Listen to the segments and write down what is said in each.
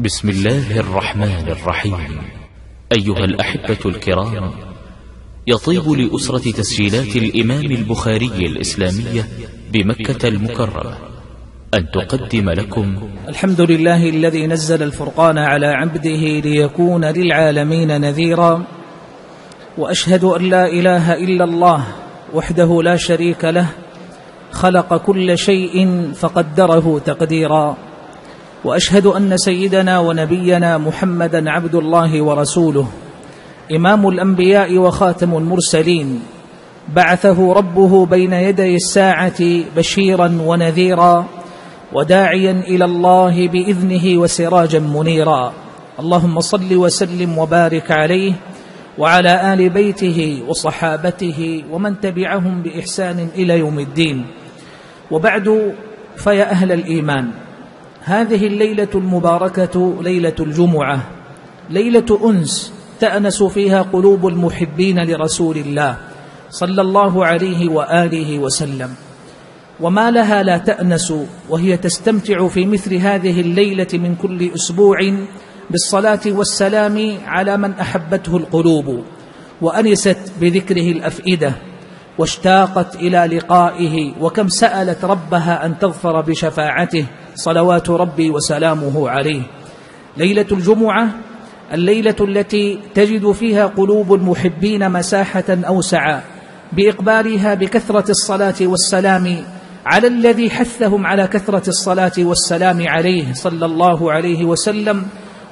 بسم الله الرحمن الرحيم. أيها الأحبة الكرام يطيب لأسرة تسجيلات الإمام البخاري الإسلامية بمكة المكرمة أن تقدم لكم الحمد لله الذي نزل الفرقان على عبده ليكون للعالمين نذيرا وأشهد أن لا إله إلا الله وحده لا شريك له خلق كل شيء فقدره تقديرا. وأشهد أن سيدنا ونبينا محمدا عبد الله ورسوله إمام الأنبياء وخاتم المرسلين بعثه ربه بين يدي الساعة بشيرا ونذيرا وداعيا إلى الله بإذنه وسراجا منيرا. اللهم صل وسلم وبارك عليه وعلى آل بيته وصحابته ومن تبعهم بإحسان إلى يوم الدين. وبعد فيا أهل الإيمان هذه الليلة المباركة ليلة الجمعة ليلة أنس تأنس فيها قلوب المحبين لرسول الله صلى الله عليه وآله وسلم. وما لها لا تأنس وهي تستمتع في مثل هذه الليلة من كل أسبوع بالصلاة والسلام على من أحبته القلوب وأنست بذكره الأفئدة واشتاقت إلى لقائه وكم سألت ربها أن تظفر بشفاعته صلوات ربي وسلامه عليه. ليلة الجمعة الليلة التي تجد فيها قلوب المحبين مساحة أوسع بإقبالها بكثرة الصلاة والسلام على الذي حثهم على كثرة الصلاة والسلام عليه صلى الله عليه وسلم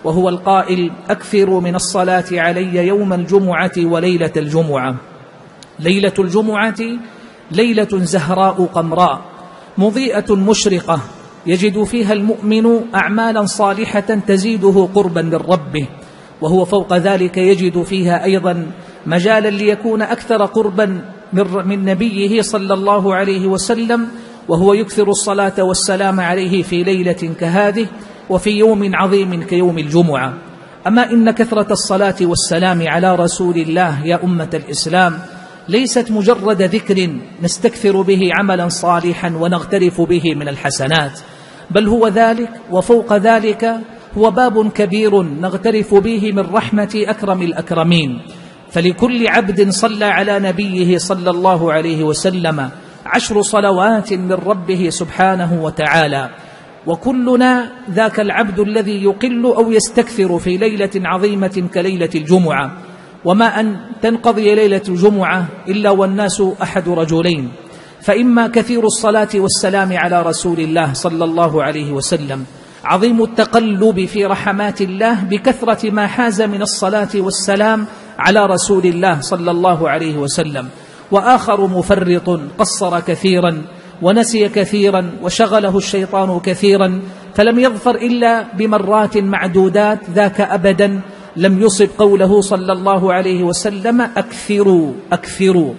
وهو القائل أكثروا من الصلاة علي يوم الجمعة وليلة الجمعة. ليلة الجمعة ليلة زهراء قمراء مضيئة مشرقة يجد فيها المؤمن أعمالا صالحة تزيده قربا من ربه وهو فوق ذلك يجد فيها أيضا مجالا ليكون أكثر قربا من نبيه صلى الله عليه وسلم وهو يكثر الصلاة والسلام عليه في ليلة كهذه وفي يوم عظيم كيوم الجمعة. أما إن كثرة الصلاة والسلام على رسول الله يا أمة الإسلام ليست مجرد ذكر نستكثر به عملا صالحا ونغترف به من الحسنات. بل هو ذلك وفوق ذلك هو باب كبير نغترف به من رحمة أكرم الأكرمين. فلكل عبد صلى على نبيه صلى الله عليه وسلم عشر صلوات من ربه سبحانه وتعالى. وكلنا ذاك العبد الذي يقل أو يستكثر في ليلة عظيمة كليلة الجمعة. وما أن تنقضي ليلة الجمعة إلا والناس أحد رجلين. فإما كثير الصلاة والسلام على رسول الله صلى الله عليه وسلم. عظيم التقلب في رحمات الله بكثرة ما حاز من الصلاة والسلام على رسول الله صلى الله عليه وسلم. وآخر مفرط قصر كثيرا ونسي كثيرا وشغله الشيطان كثيرا فلم يظفر إلا بمرات معدودات ذاك أبدا لم يصب قوله صلى الله عليه وسلم أكثروا أكثروا.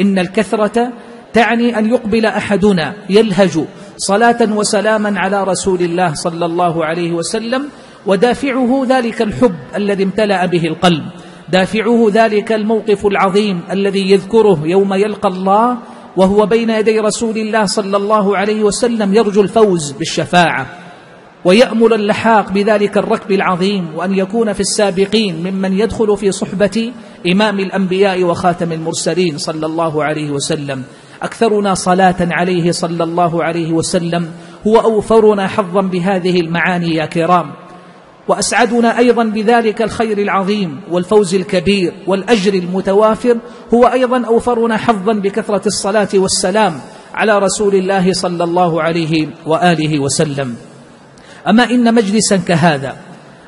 إن الكثرة تعني أن يقبل أحدنا يلهج صلاة وسلاما على رسول الله صلى الله عليه وسلم ودافعه ذلك الحب الذي امتلأ به القلب دافعه ذلك الموقف العظيم الذي يذكره يوم يلقى الله وهو بين يدي رسول الله صلى الله عليه وسلم يرجو الفوز بالشفاعة ويأمل اللحاق بذلك الركب العظيم وأن يكون في السابقين ممن يدخل في صحبة إمام الأنبياء وخاتم المرسلين صلى الله عليه وسلم. أكثرنا صلاة عليه صلى الله عليه وسلم هو أوفرنا حظا بهذه المعاني يا كرام. وأسعدنا أيضا بذلك الخير العظيم والفوز الكبير والأجر المتوافر هو أيضا أوفرنا حظا بكثرة الصلاة والسلام على رسول الله صلى الله عليه وآله وسلم. أما إن مجلسا كهذا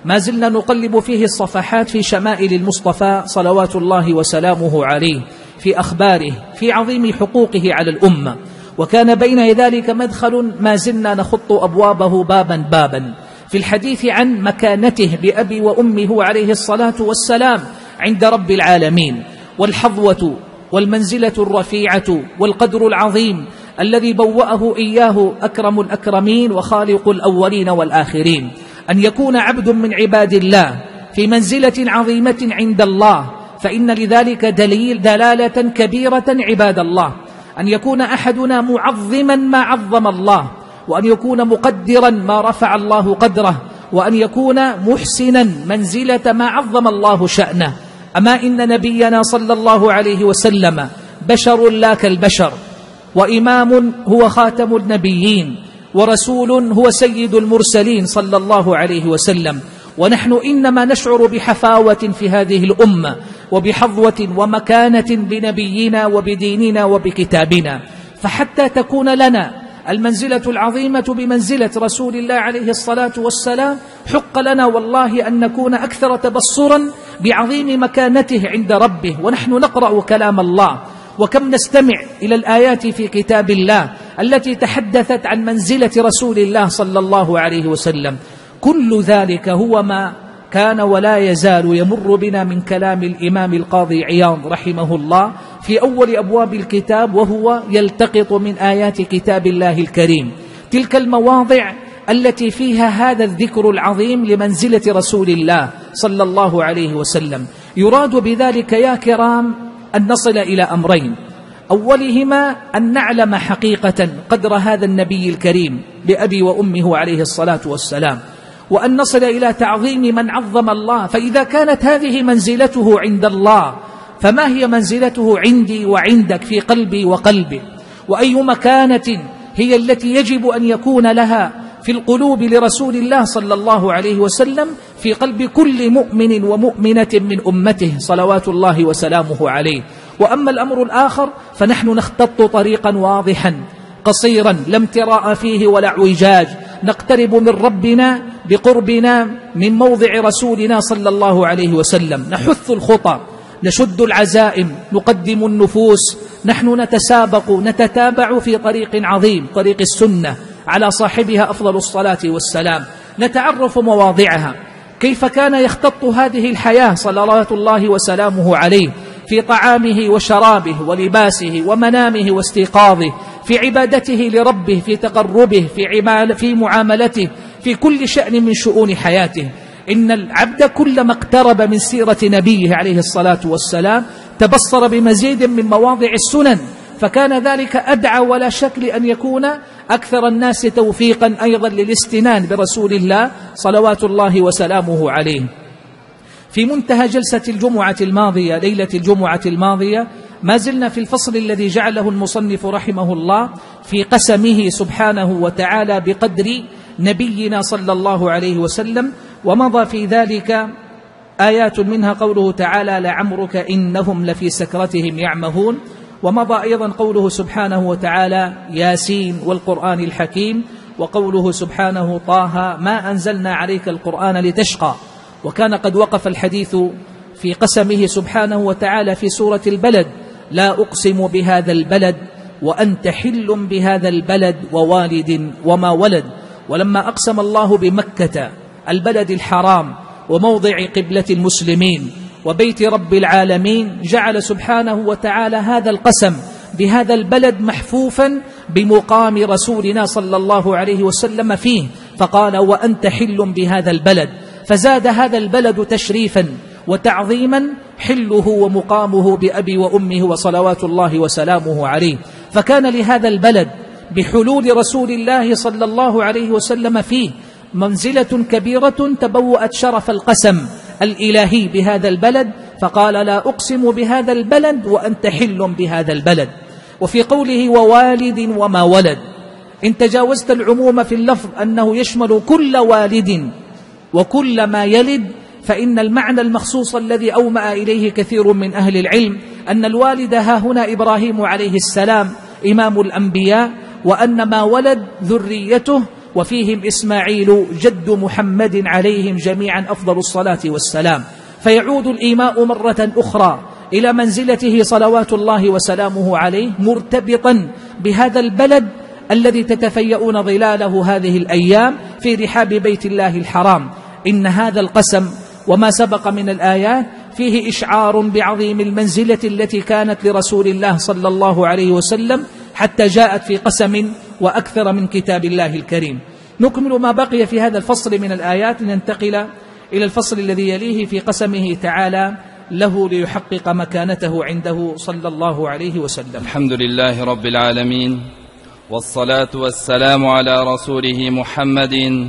ما زلنا نقلب فيه الصفحات في شمائل المصطفى صلوات الله وسلامه عليه. في أخباره في عظيم حقوقه على الأمة. وكان بين ذلك مدخل ما زلنا نخط أبوابه بابا بابا. في الحديث عن مكانته بأبي وأمه عليه الصلاة والسلام عند رب العالمين. والحظوة والمنزلة الرفيعة والقدر العظيم الذي بوأه إياه أكرم الأكرمين وخالق الأولين والآخرين. أن يكون عبد من عباد الله في منزلة عظيمة عند الله فإن لذلك دليل دلالة كبيرة عباد الله. أن يكون أحدنا معظما ما عظم الله وأن يكون مقدرا ما رفع الله قدره وأن يكون محسنا منزلة ما عظم الله شأنه. أما إن نبينا صلى الله عليه وسلم بشر لا كالبشر وإمام هو خاتم النبيين ورسول هو سيد المرسلين صلى الله عليه وسلم ونحن إنما نشعر بحفاوة في هذه الأمة وبحظوة ومكانة بنبينا وبديننا وبكتابنا. فحتى تكون لنا المنزلة العظيمة بمنزلة رسول الله عليه الصلاة والسلام حق لنا والله أن نكون أكثر تبصرا بعظيم مكانته عند ربه. ونحن نقرأ كلام الله. وكم نستمع إلى الآيات في كتاب الله التي تحدثت عن منزلة رسول الله صلى الله عليه وسلم. كل ذلك هو ما كان ولا يزال يمر بنا من كلام الإمام القاضي عياض رحمه الله في أول أبواب الكتاب وهو يلتقط من آيات كتاب الله الكريم. تلك المواضع التي فيها هذا الذكر العظيم لمنزلة رسول الله صلى الله عليه وسلم. يراد بذلك يا كرام أن نصل إلى أمرين. أولهما أن نعلم حقيقة قدر هذا النبي الكريم بأبي وأمه عليه الصلاة والسلام. وأن نصل إلى تعظيم من عظم الله فإذا كانت هذه منزلته عند الله فما هي منزلته عندي وعندك في قلبي وقلبي؟ وأي مكانة هي التي يجب أن يكون لها في القلوب لرسول الله صلى الله عليه وسلم في قلب كل مؤمن ومؤمنة من أمته صلوات الله وسلامه عليه؟ وأما الأمر الآخر فنحن نختط طريقا واضحا قصيرا لا امتراء فيه ولا اعوجاج. نقترب من ربنا بقربنا من موضع رسولنا صلى الله عليه وسلم. نحث الخطى نشد العزائم نقدم النفوس. نحن نتسابق نتتابع في طريق عظيم طريق السنة على صاحبها أفضل الصلاة والسلام. نتعرف مواضعها. كيف كان يختط هذه الحياة صلوات الله وسلامه عليه في طعامه وشرابه ولباسه ومنامه واستيقاظه؟ في عبادته لربه في تقربه في, في معاملته في كل شأن من شؤون حياته. إن العبد كلما اقترب من سيرة نبيه عليه الصلاة والسلام تبصر بمزيد من مواضع السنن. فكان ذلك أدعى ولا شك لأن يكون أكثر الناس توفيقا أيضا للاستنان برسول الله صلوات الله وسلامه عليه. في منتهى جلسة الجمعة الماضية ليلة الجمعة الماضية ما زلنا في الفصل الذي جعله المصنف رحمه الله في قسمه سبحانه وتعالى بقدر نبينا صلى الله عليه وسلم ومضى في ذلك آيات منها قوله تعالى لعمرك إنهم لفي سكرتهم يعمهون ومضى أيضا قوله سبحانه وتعالى ياسين والقرآن الحكيم وقوله سبحانه طه ما أنزلنا عليك القرآن لتشقى وكان قد وقف الحديث في قسمه سبحانه وتعالى في سورة البلد. لا أقسم بهذا البلد وأنت حل بهذا البلد ووالد وما ولد. ولما أقسم الله بمكة البلد الحرام وموضع قبلة المسلمين وبيت رب العالمين جعل سبحانه وتعالى هذا القسم بهذا البلد محفوفا بمقام رسولنا صلى الله عليه وسلم فيه. فقال وأنت حل بهذا البلد. فزاد هذا البلد تشريفا وتعظيما حله ومقامه بأبي وأمه وصلوات الله وسلامه عليه. فكان لهذا البلد بحلول رسول الله صلى الله عليه وسلم فيه منزلة كبيرة تبوأت شرف القسم الإلهي بهذا البلد فقال لا أقسم بهذا البلد وأنت حل بهذا البلد. وفي قوله ووالد وما ولد. إن تجاوزت العموم في اللفظ أنه يشمل كل والد وكل ما يلد فإن المعنى المخصوص الذي أومأ إليه كثير من أهل العلم أن الوالد ها هنا إبراهيم عليه السلام إمام الأنبياء وأن ما ولد ذريته وفيهم إسماعيل جد محمد عليهم جميعا أفضل الصلاة والسلام. فيعود الإيماء مرة أخرى إلى منزلته صلوات الله وسلامه عليه مرتبطا بهذا البلد الذي تتفيؤون ظلاله هذه الأيام في رحاب بيت الله الحرام. إن هذا القسم وما سبق من الآيات فيه إشعار بعظيم المنزلة التي كانت لرسول الله صلى الله عليه وسلم حتى جاءت في قسم وأكثر من كتاب الله الكريم. نكمل ما بقي في هذا الفصل من الآيات لننتقل إلى الفصل الذي يليه في قسمه تعالى له ليحقق مكانته عنده صلى الله عليه وسلم. الحمد لله رب العالمين والصلاة والسلام على رسوله محمد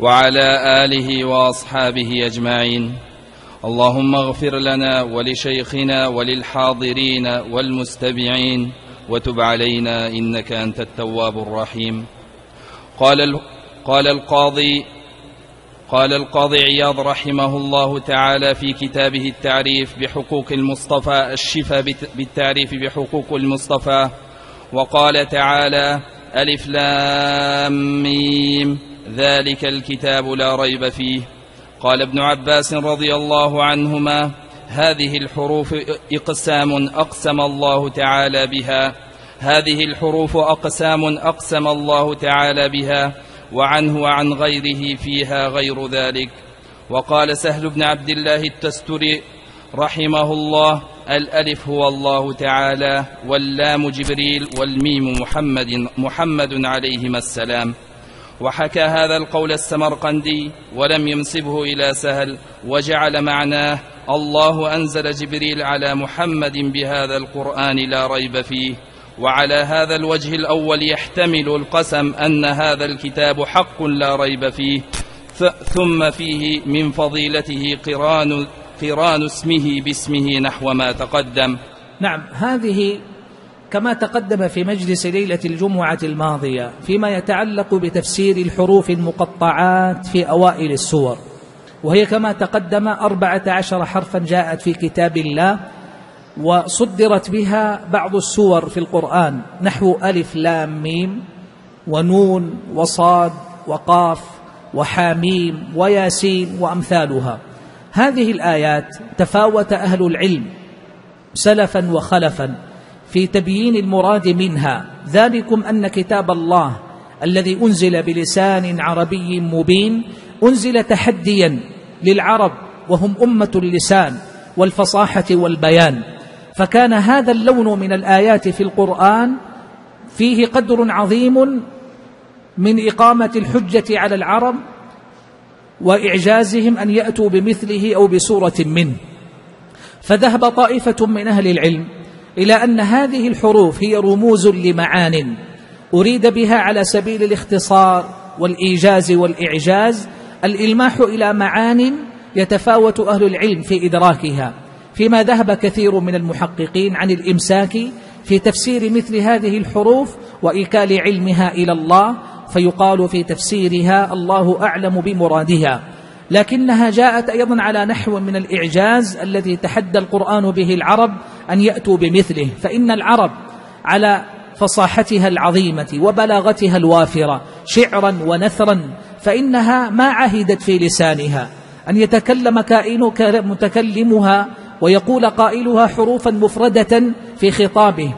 وعلى آله وأصحابه أجمعين. اللهم اغفر لنا ولشيخنا وللحاضرين والمستمعين وتب علينا إنك أنت التواب الرحيم. قال قال القاضي قال القاضي عياض رحمه الله تعالى في كتابه التعريف بحقوق المصطفى الشفا بالتعريف بحقوق المصطفى. وقال تعالى ألف لام ميم. ذلك الكتاب لا ريب فيه. قال ابن عباس رضي الله عنهما هذه الحروف إقسام أقسم الله تعالى بها. هذه الحروف أقسام أقسم الله تعالى بها وعنه وعن غيره فيها غير ذلك. وقال سهل بن عبد الله التستري رحمه الله الألف هو الله تعالى واللام جبريل والميم محمد محمد عليهما السلام. وحكى هذا القول السمرقندي ولم ينسبه إلى سهل وجعل معناه الله أنزل جبريل على محمد بهذا القرآن لا ريب فيه وعلى هذا الوجه الأول يحتمل القسم أن هذا الكتاب حق لا ريب فيه ثم فيه من فضيلته قران قران اسمه باسمه نحو ما تقدم. نعم هذه كما تقدم في مجلس ليلة الجمعة الماضية فيما يتعلق بتفسير الحروف المقطعات في أوائل السور. وهي كما تقدم أربعة عشر حرفا جاءت في كتاب الله وصدرت بها بعض السور في القرآن نحو ألف لام ميم ونون وصاد وقاف وحاميم وياسين وأمثالها. هذه الآيات تفاوت أهل العلم سلفا وخلفا في تبيين المراد منها. ذلكم أن كتاب الله الذي أنزل بلسان عربي مبين أنزل تحديا للعرب وهم أمة اللسان والفصاحة والبيان. فكان هذا اللون من الآيات في القرآن فيه قدر عظيم من إقامة الحجة على العرب وإعجازهم أن يأتوا بمثله أو بسورة منه. فذهب طائفة من أهل العلم إلى أن هذه الحروف هي رموز لمعان أريد بها على سبيل الاختصار والإيجاز والإعجاز الإلماح إلى معان يتفاوت أهل العلم في إدراكها فيما ذهب كثير من المحققين عن الإمساك في تفسير مثل هذه الحروف وإيكال علمها إلى الله فيقال في تفسيرها الله أعلم بمرادها. لكنها جاءت أيضا على نحو من الإعجاز الذي تحدى القرآن به العرب أن يأتوا بمثله فإن العرب على فصاحتها العظيمة وبلاغتها الوافرة شعرا ونثرا فإنها ما عهدت في لسانها. أن يتكلم كائن متكلمها ويقول قائلها حروفا مفردة في خطابه.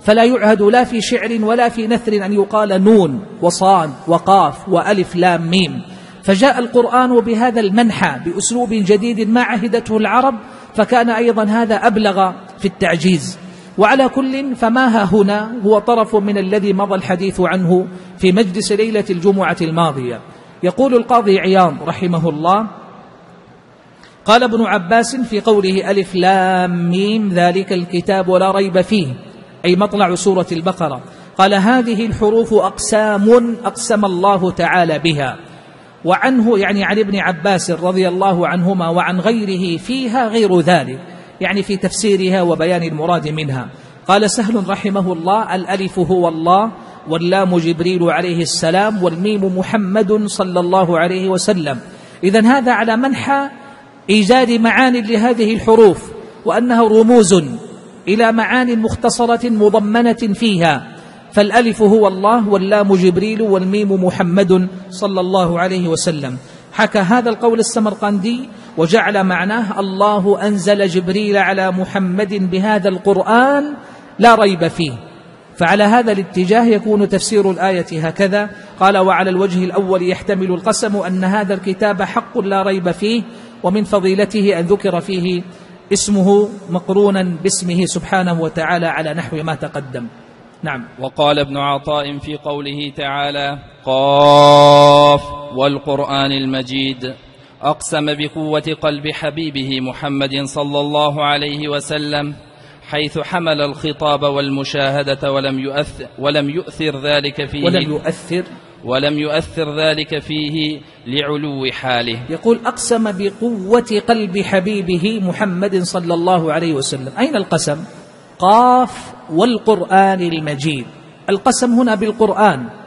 فلا يعهد لا في شعر ولا في نثر أن يقال نون وصاد وقاف وألف لام ميم. فجاء القرآن بهذا المنحى بأسلوب جديد ما عهدته العرب فكان أيضا هذا أبلغ في التعجيز. وعلى كل فما ها هنا هو طرف من الذي مضى الحديث عنه في مجلس ليلة الجمعة الماضية. يقول القاضي عياض رحمه الله قال ابن عباس في قوله ألف لام ميم ذلك الكتاب لا ريب فيه أي مطلع سورة البقرة. قال هذه الحروف أقسام أقسم الله تعالى بها. وعنه يعني عن ابن عباس رضي الله عنهما وعن غيره فيها غير ذلك. يعني في تفسيرها وبيان المراد منها. قال سهل رحمه الله الألف هو الله واللام جبريل عليه السلام والميم محمد صلى الله عليه وسلم. إذا هذا على منحى إيجاد معان لهذه الحروف وأنها رموز إلى معان مختصرة مضمنة فيها. فالألف هو الله واللام جبريل والميم محمد صلى الله عليه وسلم. حكى هذا القول السمرقندي وجعل معناه الله أنزل جبريل على محمد بهذا القرآن لا ريب فيه. فعلى هذا الاتجاه يكون تفسير الآية هكذا. قال وعلى الوجه الأول يحتمل القسم أن هذا الكتاب حق لا ريب فيه ومن فضيلته أن ذكر فيه اسمه مقرونا باسمه سبحانه وتعالى على نحو ما تقدم. نعم. وقال ابن عطاء في قوله تعالى قاف والقرآن المجيد. أقسم بقوة قلب حبيبه محمد صلى الله عليه وسلم حيث حمل الخطاب والمشاهدة ولم يؤثر, ولم يؤثر ذلك فيه. ولم يؤثر؟ ولم يؤثر ذلك فيه لعلو حاله. يقول أقسم بقوة قلب حبيبه محمد صلى الله عليه وسلم. أين القسم؟ قاف والقرآن المجيد. القسم هنا بالقرآن.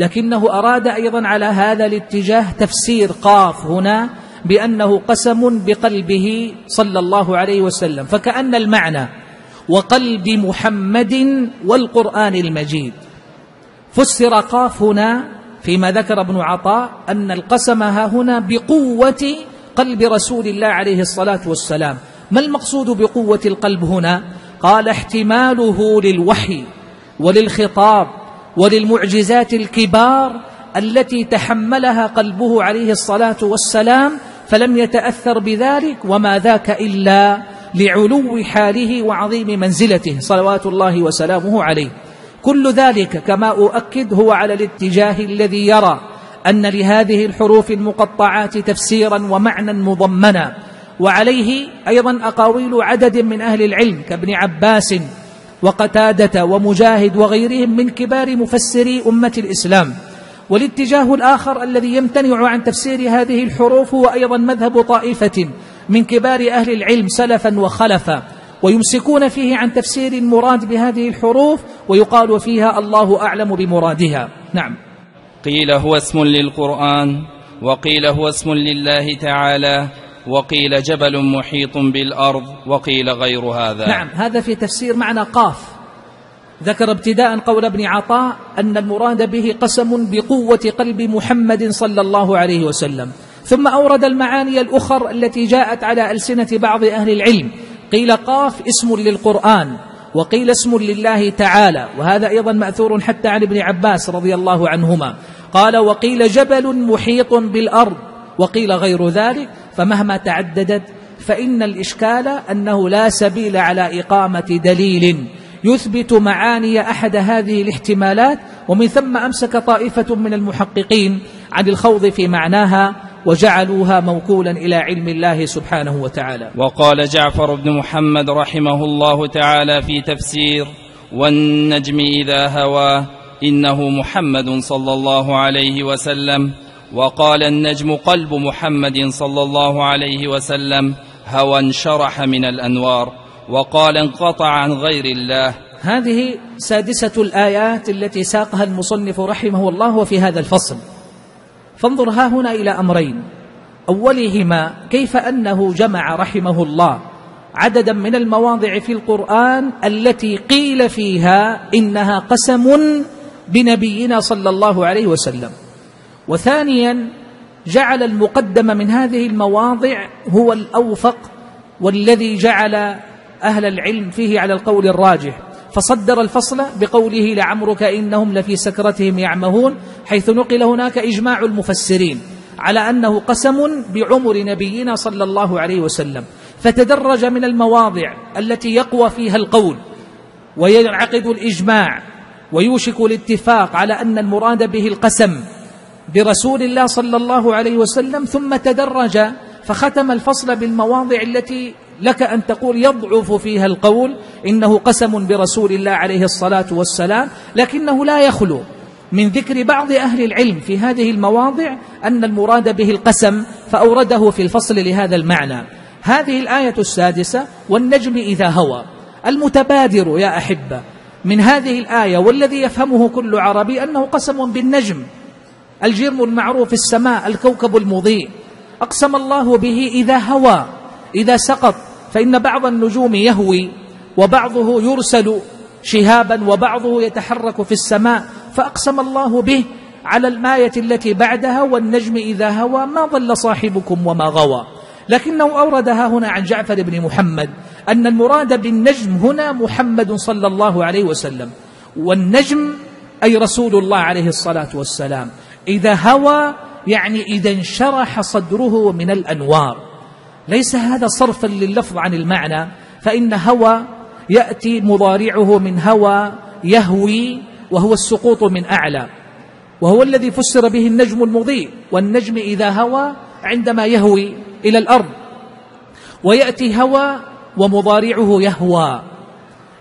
لكنه أراد أيضا على هذا الاتجاه تفسير قاف هنا بأنه قسم بقلبه صلى الله عليه وسلم فكأن المعنى وقلب محمد والقرآن المجيد. فسر قاف هنا فيما ذكر ابن عطاء أن القسم ها هنا بقوة قلب رسول الله عليه الصلاة والسلام. ما المقصود بقوة القلب هنا؟ قال احتماله للوحي وللخطاب. وللمعجزات الكبار التي تحملها قلبه عليه الصلاة والسلام فلم يتأثر بذلك وما ذاك إلا لعلو حاله وعظيم منزلته صلوات الله وسلامه عليه. كل ذلك كما أؤكد هو على الاتجاه الذي يرى أن لهذه الحروف المقطعات تفسيرا ومعنى مضمنا وعليه أيضا أقاويل عدد من أهل العلم كابن عباس وقتادة ومجاهد وغيرهم من كبار مفسري أمة الإسلام. والاتجاه الآخر الذي يمتنع عن تفسير هذه الحروف هو أيضا مذهب طائفة من كبار أهل العلم سلفا وخلفا ويمسكون فيه عن تفسير المراد بهذه الحروف ويقال فيها الله أعلم بمرادها. نعم. قيل هو اسم للقرآن وقيل هو اسم لله تعالى وقيل جبل محيط بالأرض وقيل غير هذا. نعم هذا في تفسير معنى قاف. ذكر ابتداء قول ابن عطاء أن المراد به قسم بقوة قلب محمد صلى الله عليه وسلم. ثم أورد المعاني الأخر التي جاءت على ألسنة بعض أهل العلم. قيل قاف اسم للقرآن وقيل اسم لله تعالى وهذا أيضا مأثور حتى عن ابن عباس رضي الله عنهما. قال وقيل جبل محيط بالأرض وقيل غير ذلك فمهما تعددت فإن الإشكال أنه لا سبيل على إقامة دليل يثبت معاني أحد هذه الاحتمالات ومن ثم أمسك طائفة من المحققين عن الخوض في معناها وجعلوها موكولا إلى علم الله سبحانه وتعالى. وقال جعفر بن محمد رحمه الله تعالى في تفسير والنجم إذا هوى إنه محمد صلى الله عليه وسلم وقال النجم قلب محمد صلى الله عليه وسلم هوى انشرح من الأنوار وقال انقطع عن غير الله. هذه سادسة الآيات التي ساقها المصنف رحمه الله وفي هذا الفصل. فانظر ها هنا إلى أمرين. أولهما كيف أنه جمع رحمه الله عددا من المواضع في القرآن التي قيل فيها إنها قسم بنبينا صلى الله عليه وسلم. وثانيا جعل المقدم من هذه المواضع هو الأوفق والذي جعل أهل العلم فيه على القول الراجح. فصدر الفصل بقوله لعمرك إنهم لفي سكرتهم يعمهون حيث نقل هناك إجماع المفسرين على أنه قسم بعمر نبينا صلى الله عليه وسلم. فتدرج من المواضع التي يقوى فيها القول وينعقد الإجماع ويوشك الاتفاق على أن المراد به القسم. برسول الله صلى الله عليه وسلم ثم تدرج فختم الفصل بالمواضع التي لك أن تقول يضعف فيها القول إنه قسم برسول الله عليه الصلاة والسلام لكنه لا يخلو. من ذكر بعض أهل العلم في هذه المواضع أن المراد به القسم فأورده في الفصل لهذا المعنى. هذه الآية السادسة والنجم إذا هوى. المتبادر يا أحبة. من هذه الآية والذي يفهمه كل عربي أنه قسم بالنجم. الجرم المعروف السماء الكوكب المضيء. أقسم الله به إذا هوى إذا سقط فإن بعض النجوم يهوي وبعضه يرسل شهابا وبعضه يتحرك في السماء. فأقسم الله به على الماية التي بعدها والنجم إذا هوى ما ضل صاحبكم وما غوى. لكنه أوردها هنا عن جعفر بن محمد أن المراد بالنجم هنا محمد صلى الله عليه وسلم. والنجم أي رسول الله عليه الصلاة والسلام. إذا هوى يعني إذا انشرح صدره من الأنوار. ليس هذا صرفا لللفظ عن المعنى. فإن هوى يأتي مضارعه من هوى يهوي وهو السقوط من أعلى. وهو الذي فسر به النجم المضيء. والنجم إذا هوى عندما يهوي إلى الأرض. ويأتي هوى ومضارعه يهوى.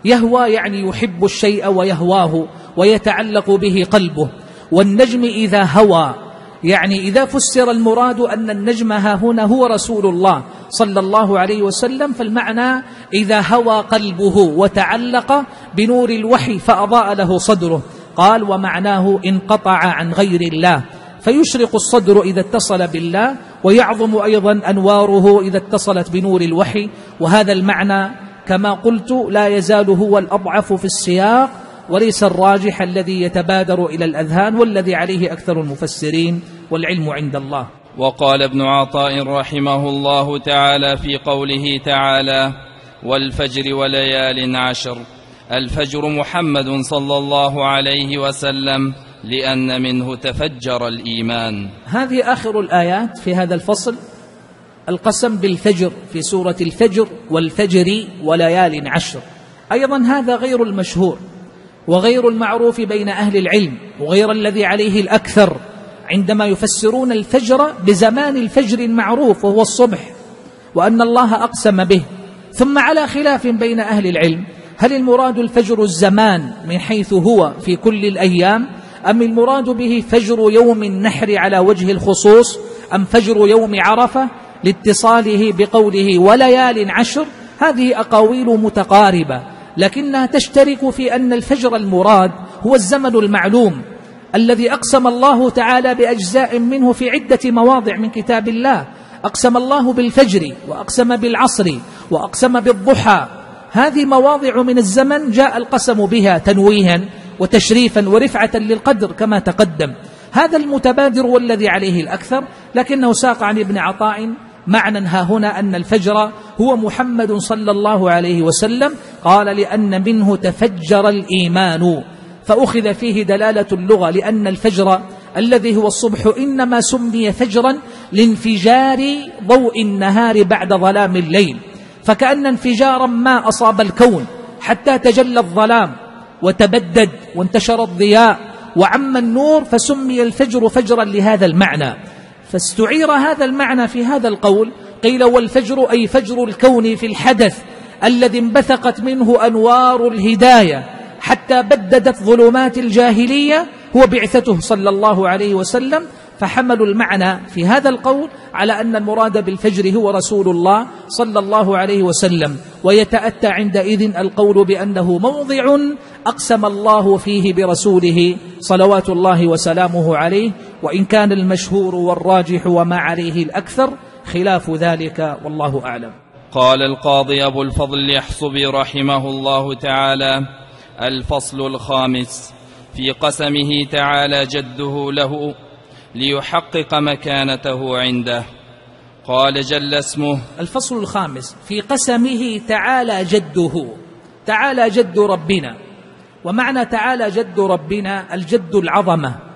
يهوى يعني يحب الشيء ويهواه ويتعلق به قلبه. والنجم إذا هوى. يعني إذا فسر المراد أن النجم ها هنا هو رسول الله صلى الله عليه وسلم فالمعنى إذا هوى قلبه وتعلق بنور الوحي فأضاء له صدره. قال ومعناه انقطع عن غير الله. فيشرق الصدر إذا اتصل بالله ويعظم أيضا أنواره إذا اتصلت بنور الوحي. وهذا المعنى كما قلت لا يزال هو الأضعف في السياق وليس الراجح الذي يتبادر إلى الأذهان والذي عليه أكثر المفسرين والعلم عند الله. وقال ابن عطاء رحمه الله تعالى في قوله تعالى والفجر وليال عشر الفجر محمد صلى الله عليه وسلم لأن منه تفجر الإيمان. هذه آخر الآيات في هذا الفصل. القسم بالفجر في سورة الفجر والفجر وليال عشر. أيضا هذا غير المشهور. وغير المعروف بين أهل العلم وغير الذي عليه الأكثر عندما يفسرون الفجر بزمان الفجر المعروف وهو الصبح وأن الله أقسم به. ثم على خلاف بين أهل العلم هل المراد الفجر الزمان من حيث هو في كل الأيام أم المراد به فجر يوم النحر على وجه الخصوص أم فجر يوم عرفة لاتصاله بقوله وليال عشر؟ هذه أقاويل متقاربة. لكنها تشترك في أن الفجر المراد هو الزمن المعلوم الذي أقسم الله تعالى بأجزاء منه في عدة مواضع من كتاب الله. أقسم الله بالفجر وأقسم بالعصر وأقسم بالضحى. هذه مواضع من الزمن جاء القسم بها تنويها وتشريفا ورفعة للقدر كما تقدم. هذا المتبادر والذي عليه الأكثر لكنه ساق عن ابن عطاء معنى ها هنا أن الفجر هو محمد صلى الله عليه وسلم قال لأن منه تفجر الإيمان فأخذ فيه دلالة اللغة لأن الفجر الذي هو الصبح إنما سمي فجرا لانفجار ضوء النهار بعد ظلام الليل فكأن انفجارا ما أصاب الكون حتى تجلى الظلام وتبدد وانتشر الضياء وعم النور فسمي الفجر فجرا لهذا المعنى فاستعير هذا المعنى في هذا القول قيل والفجر أي فجر الكون في الحدث الذي انبثقت منه أنوار الهداية حتى بددت ظلمات الجاهلية هو بعثته صلى الله عليه وسلم فحملوا المعنى في هذا القول على أن المراد بالفجر هو رسول الله صلى الله عليه وسلم ويتأتى عندئذ القول بأنه موضع أقسم الله فيه برسوله صلوات الله وسلامه عليه وإن كان المشهور والراجح وما عليه الأكثر خلاف ذلك والله أعلم. قال القاضي أبو الفضل يحصبي رحمه الله تعالى الفصل الخامس في قسمه تعالى جده له ليحقق مكانته عنده. قال جل اسمه الفصل الخامس في قسمه تعالى جده. تعالى جد ربنا. ومعنى تعالى جد ربنا الجد العظمة.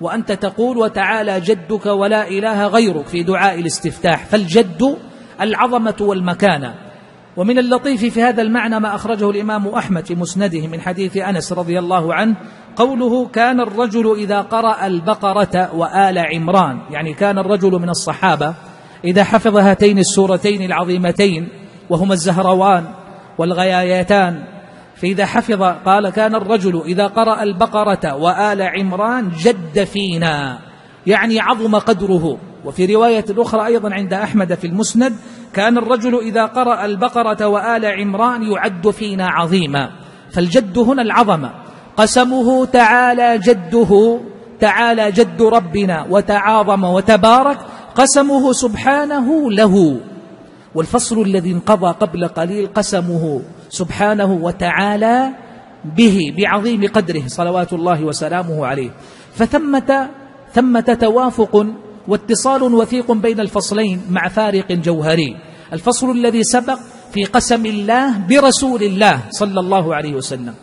وأنت تقول وتعالى جدك ولا إله غيرك في دعاء الاستفتاح فالجد العظمة والمكانة. ومن اللطيف في هذا المعنى ما أخرجه الإمام أحمد في مسنده من حديث أنس رضي الله عنه قوله كان الرجل إذا قرأ البقرة وآل عمران يعني كان الرجل من الصحابة إذا حفظ هاتين السورتين العظيمتين وهما الزهروان والغيايتان فإذا حفظ قال كان الرجل إذا قرأ البقرة وآل عمران جد فينا. يعني عظم قدره. وفي رواية أخرى أيضا عند أحمد في المسند كان الرجل إذا قرأ البقرة وآل عمران يعد فينا عظيما. فالجد هنا العظمة قسمه تعالى جده تعالى جد ربنا وتعاظم وتبارك قسمه سبحانه له. والفصل الذي انقضى قبل قليل قسمه سبحانه وتعالى به بعظيم قدره صلوات الله وسلامه عليه. فثمة ثمة توافق واتصال وثيق بين الفصلين مع فارق جوهري. الفصل الذي سبق في قسم الله برسول الله صلى الله عليه وسلم.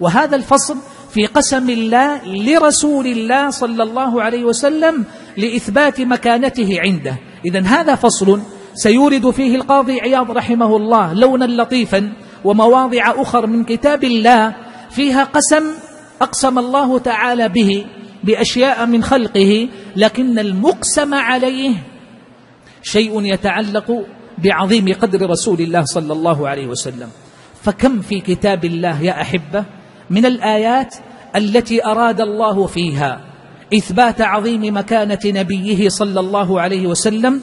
وهذا الفصل في قسم الله لرسول الله صلى الله عليه وسلم لإثبات مكانته عنده. إذا هذا فصل سيورد فيه القاضي عياض رحمه الله لونا لطيفا ومواضع أخر من كتاب الله فيها قسم أقسم الله تعالى به بأشياء من خلقه لكن المقسم عليه شيء يتعلق بعظيم قدر رسول الله صلى الله عليه وسلم. فكم في كتاب الله يا أحبة من الآيات التي أراد الله فيها إثبات عظيم مكانة نبيه صلى الله عليه وسلم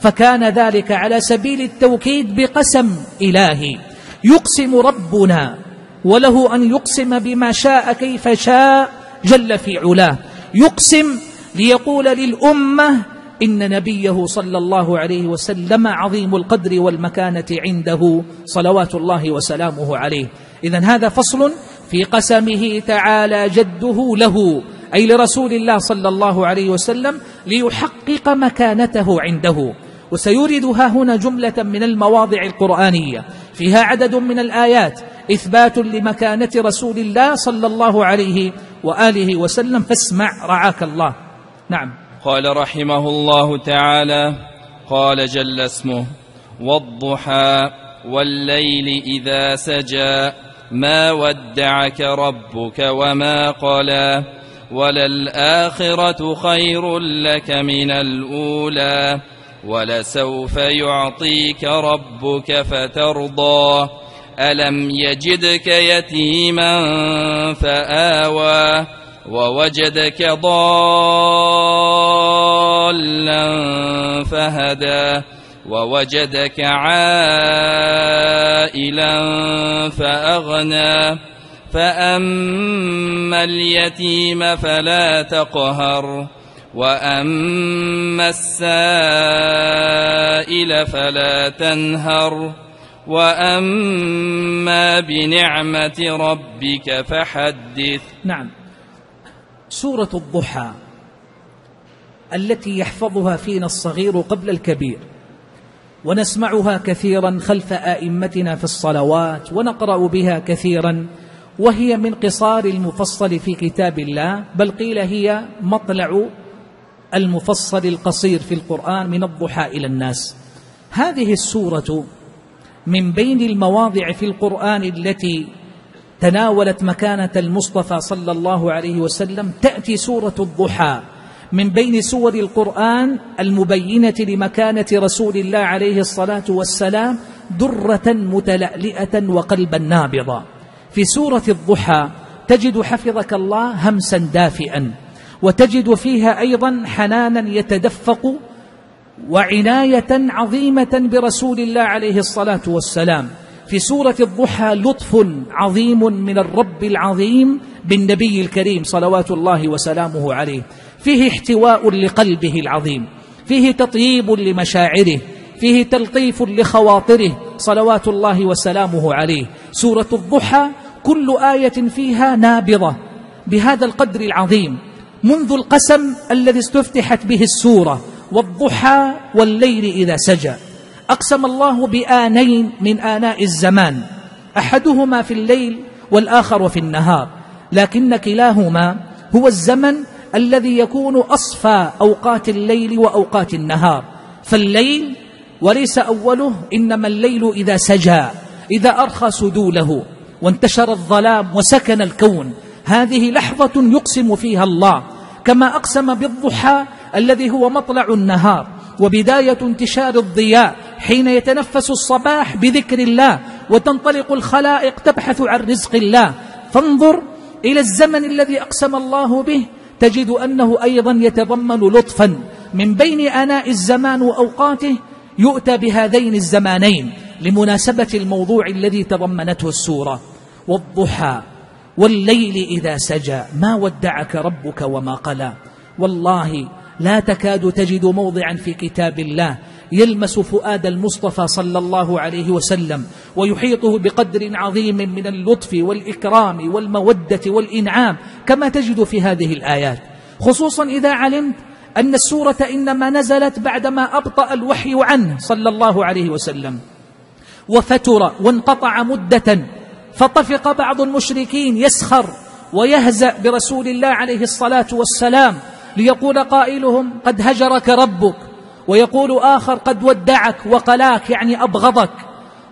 فكان ذلك على سبيل التوكيد بقسم إلهي. يقسم ربنا وله أن يقسم بما شاء كيف شاء جل في علاه. يقسم ليقول للأمة إن نبيه صلى الله عليه وسلم عظيم القدر والمكانة عنده صلوات الله وسلامه عليه. إذا هذا فصل في قسمه تعالى جده له أي لرسول الله صلى الله عليه وسلم ليحقق مكانته عنده. وسيوردها هنا جملة من المواضع القرآنية. فيها عدد من الآيات إثبات لمكانة رسول الله صلى الله عليه وآله وسلم. فاسمع رعاك الله. نعم. قال رحمه الله تعالى قال جل اسمه والضحى والليل إذا سجى ما ودعك ربك وما قلى وللآخرة خير لك من الأولى. ولسوف يعطيك ربك فترضى. ألم يجدك يتيما فآوى ووجدك ضالا فهدى ووجدك عائلا فأغنى. فأما اليتيم فلا تقهر وأما السائل فلا تنهر وأما بنعمة ربك فحدث نعم. سورة الضحى التي يحفظها فينا الصغير قبل الكبير ونسمعها كثيرا خلف آئمتنا في الصلوات ونقرأ بها كثيرا وهي من قصار المفصل في كتاب الله بل قيل هي مطلع المفصل القصير في القرآن من الضحى إلى الناس. هذه السورة من بين المواضع في القرآن التي تناولت مكانة المصطفى صلى الله عليه وسلم تأتي سورة الضحى من بين سور القرآن المبينة لمكانة رسول الله عليه الصلاة والسلام درة متلألئة وقلبا نابضا. في سورة الضحى تجد حفظك الله همسا دافئا. وتجد فيها أيضا حنانا يتدفق وعناية عظيمة برسول الله عليه الصلاة والسلام. في سورة الضحى لطف عظيم من الرب العظيم بالنبي الكريم صلوات الله وسلامه عليه. فيه احتواء لقلبه العظيم. فيه تطييب لمشاعره. فيه تلطيف لخواطره صلوات الله وسلامه عليه. سورة الضحى كل آية فيها نابضة. بهذا القدر العظيم منذ القسم الذي استفتحت به السورة والضحى والليل إذا سجى. أقسم الله بآنين من آناء الزمان. أحدهما في الليل والآخر في النهار. لكن كلاهما هو الزمن الذي يكون أصفى أوقات الليل وأوقات النهار. فالليل وليس أوله إنما الليل إذا سجى إذا أرخى سدوله وانتشر الظلام وسكن الكون. هذه لحظة يقسم فيها الله كما أقسم بالضحى الذي هو مطلع النهار وبداية انتشار الضياء حين يتنفس الصباح بذكر الله وتنطلق الخلائق تبحث عن رزق الله. فانظر إلى الزمن الذي أقسم الله به تجد أنه أيضا يتضمن لطفا من بين آناء الزمان وأوقاته يؤتى بهذين الزمانين لمناسبة الموضوع الذي تضمنته السورة والضحى. والليل إذا سجى ما ودعك ربك وما قلى. والله لا تكاد تجد موضعا في كتاب الله يلمس فؤاد المصطفى صلى الله عليه وسلم ويحيطه بقدر عظيم من اللطف والإكرام والمودة والإنعام كما تجد في هذه الآيات. خصوصا إذا علمت أن السورة إنما نزلت بعدما أبطأ الوحي عنه صلى الله عليه وسلم. وفتر وانقطع مدة فطفق بعض المشركين يسخر ويهزأ برسول الله عليه الصلاة والسلام ليقول قائلهم قد هجرك ربك ويقول آخر قد ودعك وقلاك يعني أبغضك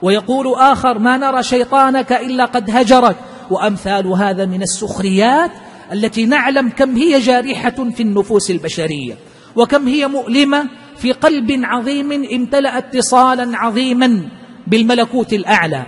ويقول آخر ما نرى شيطانك إلا قد هجرك وأمثال هذا من السخريات التي نعلم كم هي جارحة في النفوس البشرية وكم هي مؤلمة في قلب عظيم امتلأ اتصالا عظيما بالملكوت الأعلى.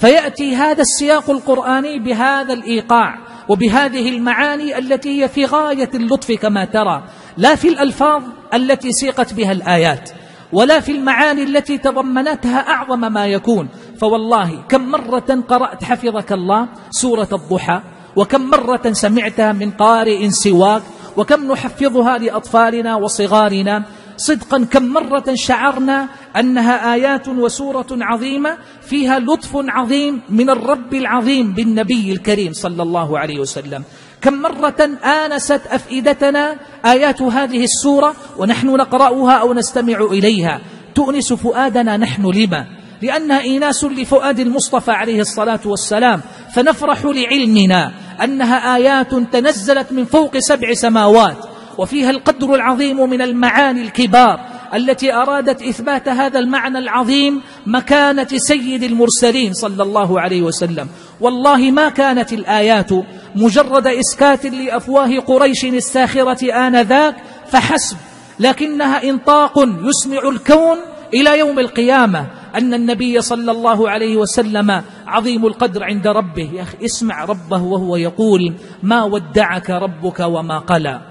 فيأتي هذا السياق القرآني بهذا الإيقاع وبهذه المعاني التي هي في غاية اللطف كما ترى لا في الألفاظ التي سيقت بها الآيات ولا في المعاني التي تضمنتها أعظم ما يكون. فوالله كم مرة قرأت حفظك الله سورة الضحى وكم مرة سمعتها من قارئ سواك وكم نحفظها لأطفالنا وصغارنا صدقا كم مرة شعرنا أنها آيات وسورة عظيمة فيها لطف عظيم من الرب العظيم بالنبي الكريم صلى الله عليه وسلم. كم مرة آنست أفئدتنا آيات هذه السورة ونحن نقرأها أو نستمع إليها. تؤنس فؤادنا نحن لما؟ لأنها إيناس لفؤاد المصطفى عليه الصلاة والسلام. فنفرح لعلمنا أنها آيات تنزلت من فوق سبع سماوات. وفيها القدر العظيم من المعاني الكبار التي أرادت إثبات هذا المعنى العظيم مكانة سيد المرسلين صلى الله عليه وسلم. والله ما كانت الآيات مجرد إسكات لأفواه قريش الساخرة آنذاك فحسب لكنها إنطاق يسمع الكون إلى يوم القيامة. أن النبي صلى الله عليه وسلم عظيم القدر عند ربه. يا أخي اسمع ربه وهو يقول ما ودعك ربك وما قلى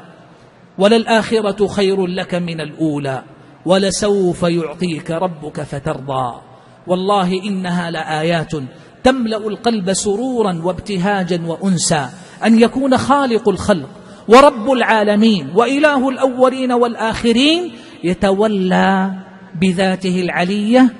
وللآخرة خير لك من الأولى ولسوف يعطيك ربك فترضى. والله إنها لآيات تملأ القلب سرورا وابتهاجا وأنسا أن يكون خالق الخلق ورب العالمين وإله الأولين والآخرين يتولى بذاته العلية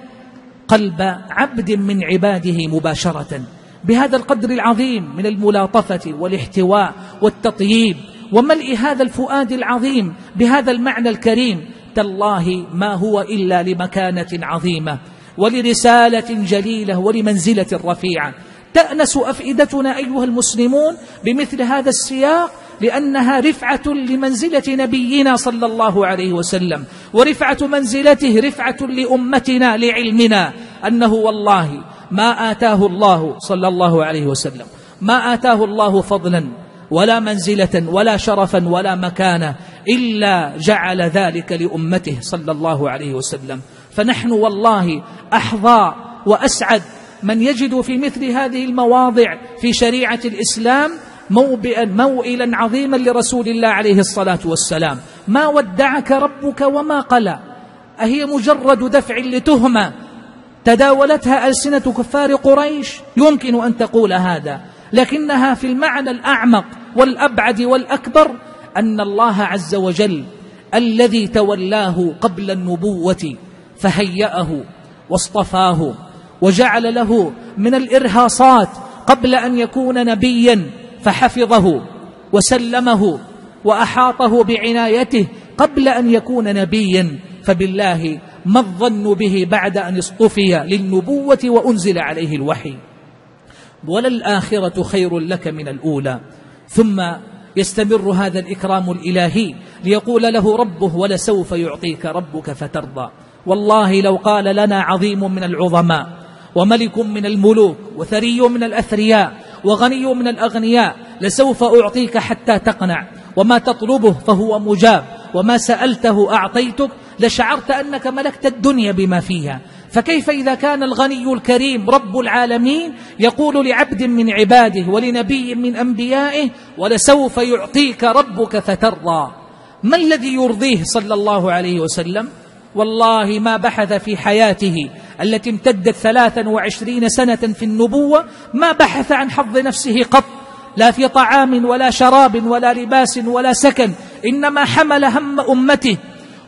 قلب عبد من عباده مباشرة. بهذا القدر العظيم من الملاطفة والاحتواء والتطييب وملء هذا الفؤاد العظيم بهذا المعنى الكريم. تالله ما هو إلا لمكانة عظيمة ولرسالة جليلة ولمنزلة رفيعة. تأنس أفئدتنا أيها المسلمون بمثل هذا السياق لأنها رفعة لمنزلة نبينا صلى الله عليه وسلم ورفعة منزلته رفعة لأمتنا لعلمنا أنه والله ما آتاه الله صلى الله عليه وسلم ما آتاه الله فضلا ولا منزلة ولا شرفا ولا مكانة إلا جعل ذلك لأمته صلى الله عليه وسلم. فنحن والله أحظى وأسعد من يجد في مثل هذه المواضع في شريعة الإسلام موبئا موئلا عظيما لرسول الله عليه الصلاة والسلام. ما ودعك ربك وما قلى؟ أهي مجرد دفع لتهمة. تداولتها ألسنة كفار قريش؟ يمكن أن تقول هذا. لكنها في المعنى الأعمق والأبعد والأكبر أن الله عز وجل الذي تولاه قبل النبوة فهيأه واصطفاه وجعل له من الإرهاصات قبل أن يكون نبيا فحفظه وسلمه وأحاطه بعنايته قبل أن يكون نبيا فبالله ما الظن به بعد أن اصطفي للنبوة وأنزل عليه الوحي. وللآخرة خير لك من الأولى. ثم يستمر هذا الإكرام الإلهي ليقول له ربه ولسوف يعطيك ربك فترضى. والله لو قال لنا عظيم من العظماء وملك من الملوك وثري من الأثرياء وغني من الأغنياء لسوف أعطيك حتى تقنع. وما تطلبه فهو مجاب. وما سألته أعطيتك لشعرت أنك ملكت الدنيا بما فيها. فكيف إذا كان الغني الكريم رب العالمين يقول لعبد من عباده ولنبي من أنبيائه ولسوف يعطيك ربك فترضى؟ ما الذي يرضيه صلى الله عليه وسلم؟ والله ما بحث في حياته التي امتدت ثلاثا وعشرين سنة في النبوة ما بحث عن حظ نفسه قط لا في طعام ولا شراب ولا لباس ولا سكن إنما حمل هم أمته.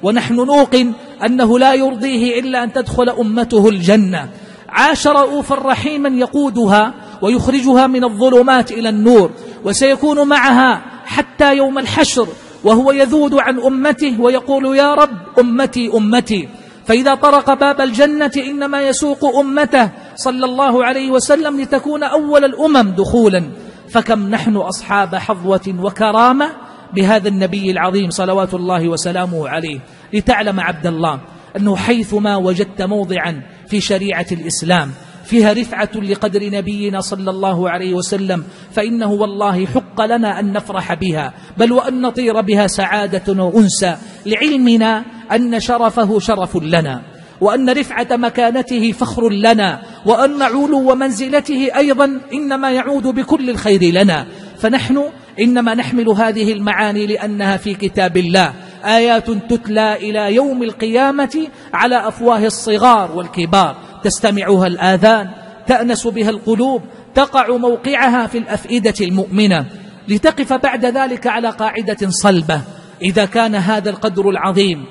ونحن نوقن أنه لا يرضيه إلا أن تدخل أمته الجنة. عاش رؤوفا رحيما يقودها ويخرجها من الظلمات إلى النور وسيكون معها حتى يوم الحشر وهو يذود عن أمته ويقول يا رب أمتي أمتي. فإذا طرق باب الجنة إنما يسوق أمته صلى الله عليه وسلم لتكون أول الأمم دخولا. فكم نحن أصحاب حظوة وكرامة بهذا النبي العظيم صلوات الله وسلامه عليه. لتعلم عبد الله أنه حيثما وجدت موضعا في شريعة الإسلام فيها رفعة لقدر نبينا صلى الله عليه وسلم فإنه والله حق لنا أن نفرح بها بل وأن نطير بها سعادة وأنسى لعلمنا أن شرفه شرف لنا وأن رفعة مكانته فخر لنا وأن علو منزلته أيضا إنما يعود بكل الخير لنا. فنحن إنما نحمل هذه المعاني لأنها في كتاب الله. آيات تتلى إلى يوم القيامة على أفواه الصغار والكبار. تستمعها الآذان تأنس بها القلوب تقع موقعها في الأفئدة المؤمنة. لتقف بعد ذلك على قاعدة صلبة. إذا كان هذا القدر العظيم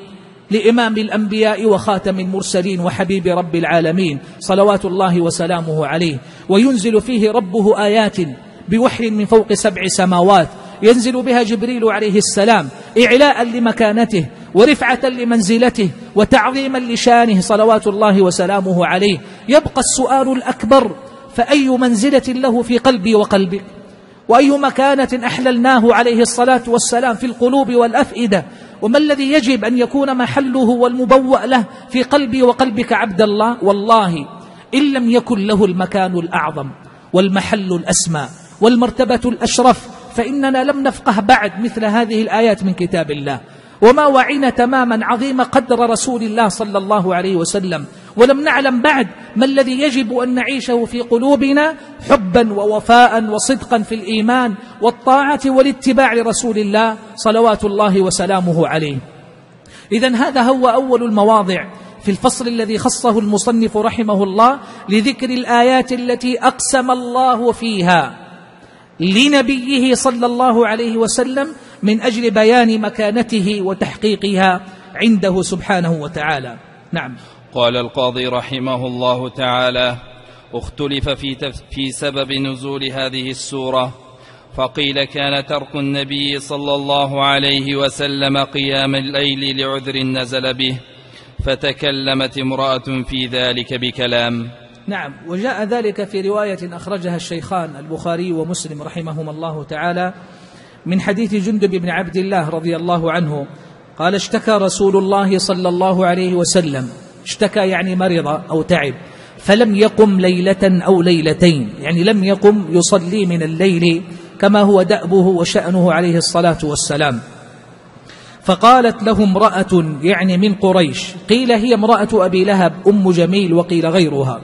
لإمام الأنبياء وخاتم المرسلين وحبيب رب العالمين صلوات الله وسلامه عليه. وينزل فيه ربه آيات بوحي من فوق سبع سماوات ينزل بها جبريل عليه السلام إعلاء لمكانته ورفعة لمنزلته وتعظيما لشانه صلوات الله وسلامه عليه. يبقى السؤال الأكبر فأي منزلة له في قلبي وقلبك وأي مكانة أحللناه عليه الصلاة والسلام في القلوب والأفئدة؟ وما الذي يجب أن يكون محله والمبوأ له في قلبي وقلبك عبد الله؟ والله إن لم يكن له المكان الأعظم والمحل الأسمى والمرتبة الأشرف فإننا لم نفقه بعد مثل هذه الآيات من كتاب الله. وما وعينا تماما عظيم قدر رسول الله صلى الله عليه وسلم. ولم نعلم بعد ما الذي يجب أن نعيشه في قلوبنا حبا ووفاء وصدقا في الإيمان والطاعة والاتباع لرسول الله صلوات الله وسلامه عليه. إذا هذا هو أول المواضع في الفصل الذي خصه المصنف رحمه الله لذكر الآيات التي أقسم الله فيها. لنبيه صلى الله عليه وسلم من أجل بيان مكانته وتحقيقها عنده سبحانه وتعالى. نعم. قال القاضي رحمه الله تعالى اختلف في, في سبب نزول هذه السورة فقيل كان ترك النبي صلى الله عليه وسلم قيام الليل لعذر نزل به فتكلمت امرأة في ذلك بكلام. نعم وجاء ذلك في رواية أخرجها الشيخان البخاري ومسلم رحمهما الله تعالى من حديث جندب بن عبد الله رضي الله عنه قال اشتكى رسول الله صلى الله عليه وسلم. اشتكى يعني مرض أو تعب. فلم يقم ليلة أو ليلتين. يعني لم يقم يصلي من الليل كما هو دأبه وشأنه عليه الصلاة والسلام. فقالت له امرأة يعني من قريش قيل هي امرأة أبي لهب أم جميل وقيل غيرها.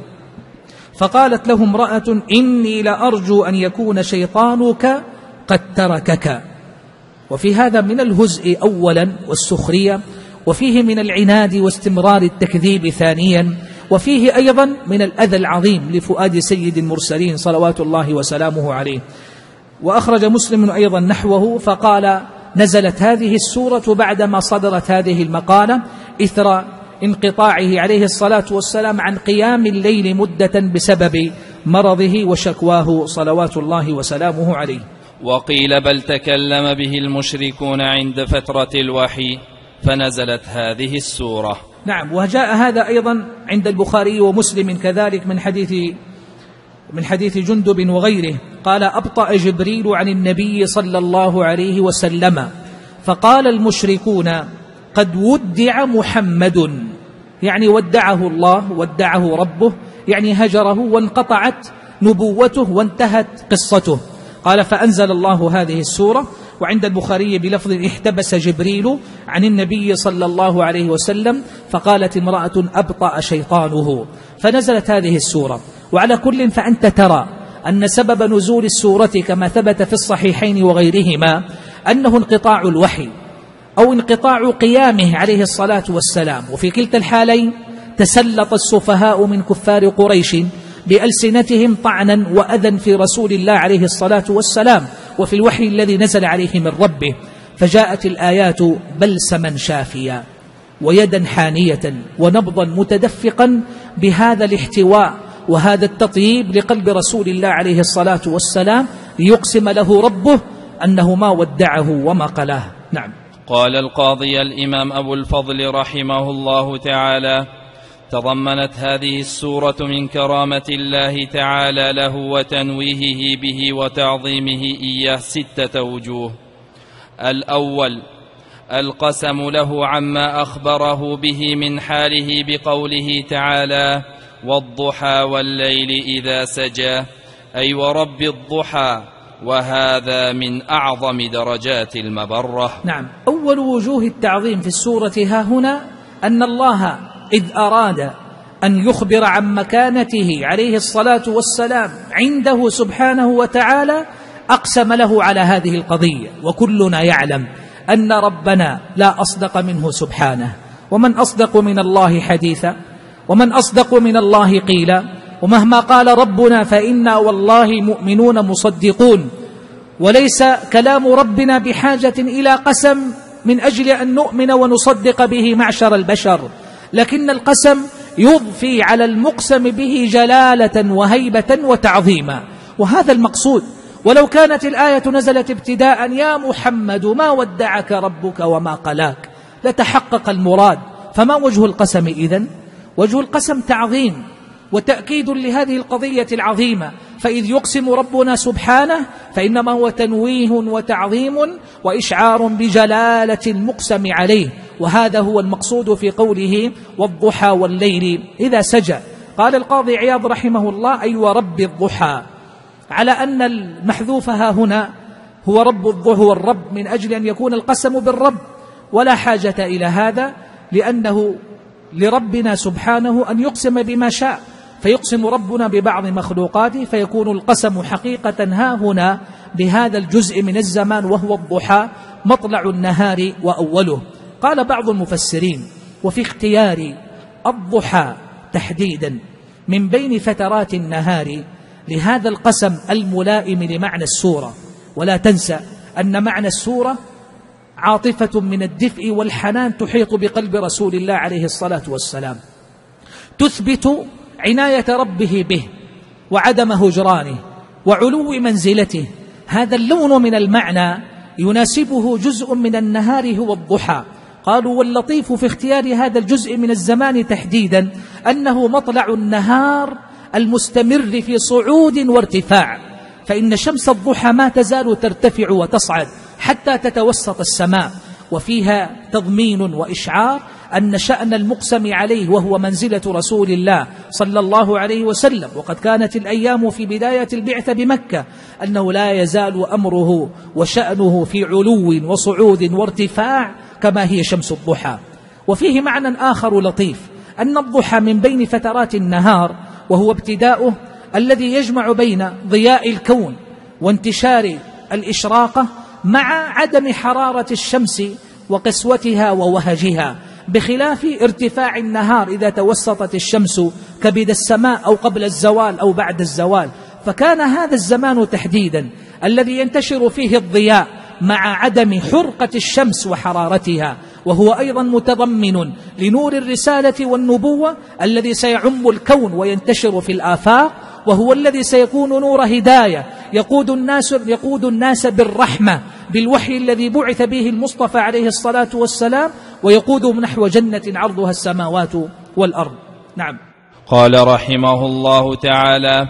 فقالت له امرأة إني لأرجو أن يكون شيطانك قد تركك. وفي هذا من الهزء أولا والسخرية وفيه من العناد واستمرار التكذيب ثانيا وفيه أيضا من الأذى العظيم لفؤاد سيد المرسلين صلوات الله وسلامه عليه. وأخرج مسلم أيضا نحوه فقال نزلت هذه السورة بعدما صدرت هذه المقالة إثر انقطاعه عليه الصلاة والسلام عن قيام الليل مدة بسبب مرضه وشكواه صلوات الله وسلامه عليه. وقيل بل تكلم به المشركون عند فترة الوحي فنزلت هذه السورة. نعم وجاء هذا أيضا عند البخاري ومسلم كذلك من حديث من حديث جندب وغيره. قال أبطأ جبريل عن النبي صلى الله عليه وسلم فقال المشركون قد ودع محمد. يعني ودعه الله ودعه ربه يعني هجره وانقطعت نبوته وانتهت قصته. قال فأنزل الله هذه السورة وعند البخاري بلفظ احتبس جبريل عن النبي صلى الله عليه وسلم فقالت امرأة أبطأ شيطانه. فنزلت هذه السورة. وعلى كل فأنت ترى أن سبب نزول السورة كما ثبت في الصحيحين وغيرهما أنه انقطاع الوحي. أو انقطاع قيامه عليه الصلاة والسلام. وفي كلتا الحالين تسلط السفهاء من كفار قريش بألسنتهم طعنا وأذى في رسول الله عليه الصلاة والسلام. وفي الوحي الذي نزل عليه من ربه فجاءت الآيات بلسما شافيا ويدا حانية ونبضا متدفقا بهذا الاحتواء وهذا التطييب لقلب رسول الله عليه الصلاة والسلام. ليقسم له ربه أنه ما ودعه وما قلاه. نعم. قال القاضي الإمام أبو الفضل رحمه الله تعالى تضمنت هذه السورة من كرامة الله تعالى له وتنويهه به وتعظيمه إياه ستة وجوه. الأول القسم له عما أخبره به من حاله بقوله تعالى والضحى والليل إذا سجى. أي ورب الضحى. وهذا من أعظم درجات المبرة. نعم. أول وجوه التعظيم في السورة ها هنا أن الله إذ أراد أن يخبر عن مكانته عليه الصلاة والسلام عنده سبحانه وتعالى أقسم له على هذه القضية. وكلنا يعلم أن ربنا لا أصدق منه سبحانه. ومن أصدق من الله حديثا ومن أصدق من الله قيلا ومهما قال ربنا فإنا والله مؤمنون مصدقون. وليس كلام ربنا بحاجة إلى قسم من أجل أن نؤمن ونصدق به معشر البشر. لكن القسم يضفي على المقسم به جلالة وهيبة وتعظيما. وهذا المقصود. ولو كانت الآية نزلت ابتداء يا محمد ما ودعك ربك وما قلاك؟ لتحقق المراد. فما وجه القسم إذن؟ وجه القسم تعظيم. وتأكيد لهذه القضية العظيمة. فإذ يقسم ربنا سبحانه فإنما هو تنويه وتعظيم وإشعار بجلالة المقسم عليه. وهذا هو المقصود في قوله والضحى والليل إذا سجى. قال القاضي عياض رحمه الله أي ورب الضحى. على أن المحذوف ها هنا هو رب الضحى والرب من أجل أن يكون القسم بالرب. ولا حاجة إلى هذا لأنه لربنا سبحانه أن يقسم بما شاء. فيقسم ربنا ببعض مخلوقاته فيكون القسم حقيقة ها هنا بهذا الجزء من الزمان وهو الضحى مطلع النهار وأوله. قال بعض المفسرين وفي اختيار الضحى تحديدا من بين فترات النهار لهذا القسم الملائم لمعنى السورة. ولا تنسى أن معنى السورة عاطفة من الدفء والحنان تحيط بقلب رسول الله عليه الصلاة والسلام. تثبت عناية ربه به وعدم هجرانه وعلو منزلته. هذا اللون من المعنى يناسبه جزء من النهار هو الضحى. قالوا واللطيف في اختيار هذا الجزء من الزمان تحديدا أنه مطلع النهار المستمر في صعود وارتفاع. فإن شمس الضحى ما تزال ترتفع وتصعد حتى تتوسط السماء وفيها تضمين وإشعار أن شأن المقسم عليه وهو منزلة رسول الله صلى الله عليه وسلم. وقد كانت الأيام في بداية البعثة بمكة أنه لا يزال أمره وشأنه في علو وصعود وارتفاع كما هي شمس الضحى. وفيه معنى آخر لطيف أن الضحى من بين فترات النهار وهو ابتداؤه الذي يجمع بين ضياء الكون وانتشار الإشراقة مع عدم حرارة الشمس وقسوتها ووهجها. بخلاف ارتفاع النهار إذا توسطت الشمس كبد السماء أو قبل الزوال أو بعد الزوال. فكان هذا الزمان تحديدا الذي ينتشر فيه الضياء مع عدم حرقة الشمس وحرارتها. وهو أيضا متضمن لنور الرسالة والنبوة الذي سيعم الكون وينتشر في الآفاق وهو الذي سيكون نور هداية. يقود الناس, يقود الناس بالرحمة بالوحي الذي بعث به المصطفى عليه الصلاة والسلام ويقودهم نحو جنة عرضها السماوات والأرض. نعم. قال رحمه الله تعالى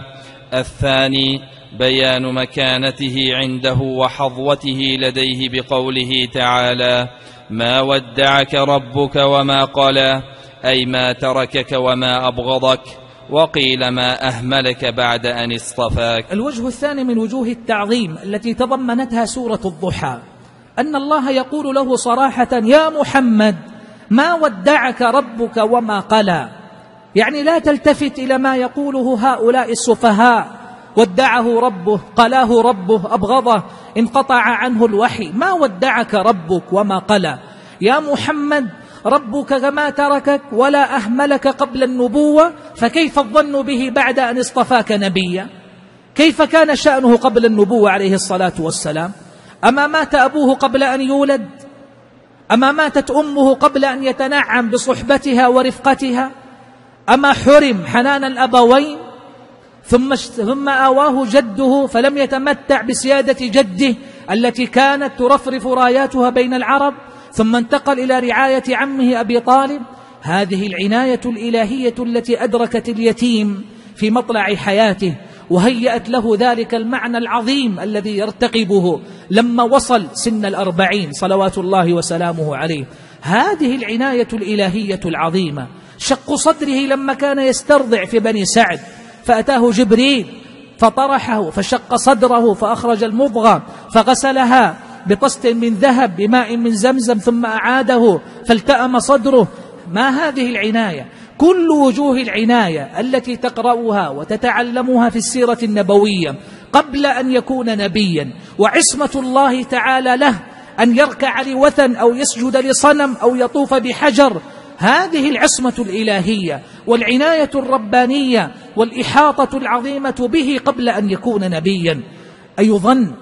الثاني بيان مكانته عنده وحظوته لديه بقوله تعالى ما ودعك ربك وما قلى أي ما تركك وما أبغضك. وقيل ما أهملك بعد أن اصطفاك. الوجه الثاني من وجوه التعظيم التي تضمنتها سورة الضحى. أن الله يقول له صراحة يا محمد ما ودعك ربك وما قلى? يعني لا تلتفت إلى ما يقوله هؤلاء السفهاء. ودعه ربه قلاه ربه أبغضه انقطع عنه الوحي. ما ودعك ربك وما قلى? يا محمد ربك كما تركك ولا أهملك قبل النبوة فكيف الظن به بعد أن اصطفاك نبيا؟ كيف كان شأنه قبل النبوة عليه الصلاة والسلام؟ أما مات أبوه قبل أن يولد؟ أما ماتت أمه قبل أن يتنعم بصحبتها ورفقتها؟ أما حرم حنان الأبوين؟ ثم ثم آواه جده فلم يتمتع بسيادة جده التي كانت ترفرف راياتها بين العرب؟ ثم انتقل إلى رعاية عمه أبي طالب. هذه العناية الإلهية التي أدركت اليتيم في مطلع حياته وهيأت له ذلك المعنى العظيم الذي يرتقبه لما وصل سن الأربعين صلوات الله وسلامه عليه. هذه العناية الإلهية العظيمة شق صدره لما كان يسترضع في بني سعد. فأتاه جبريل فطرحه فشق صدره فأخرج المضغة فغسلها بطست من ذهب بماء من زمزم ثم أعاده فالتأم صدره. ما هذه العناية؟ كل وجوه العناية التي تقرأها وتتعلمها في السيرة النبوية قبل أن يكون نبيا وعصمة الله تعالى له أن يركع لوثن أو يسجد لصنم أو يطوف بحجر. هذه العصمة الإلهية والعناية الربانية والإحاطة العظيمة به قبل أن يكون نبيا. أيظن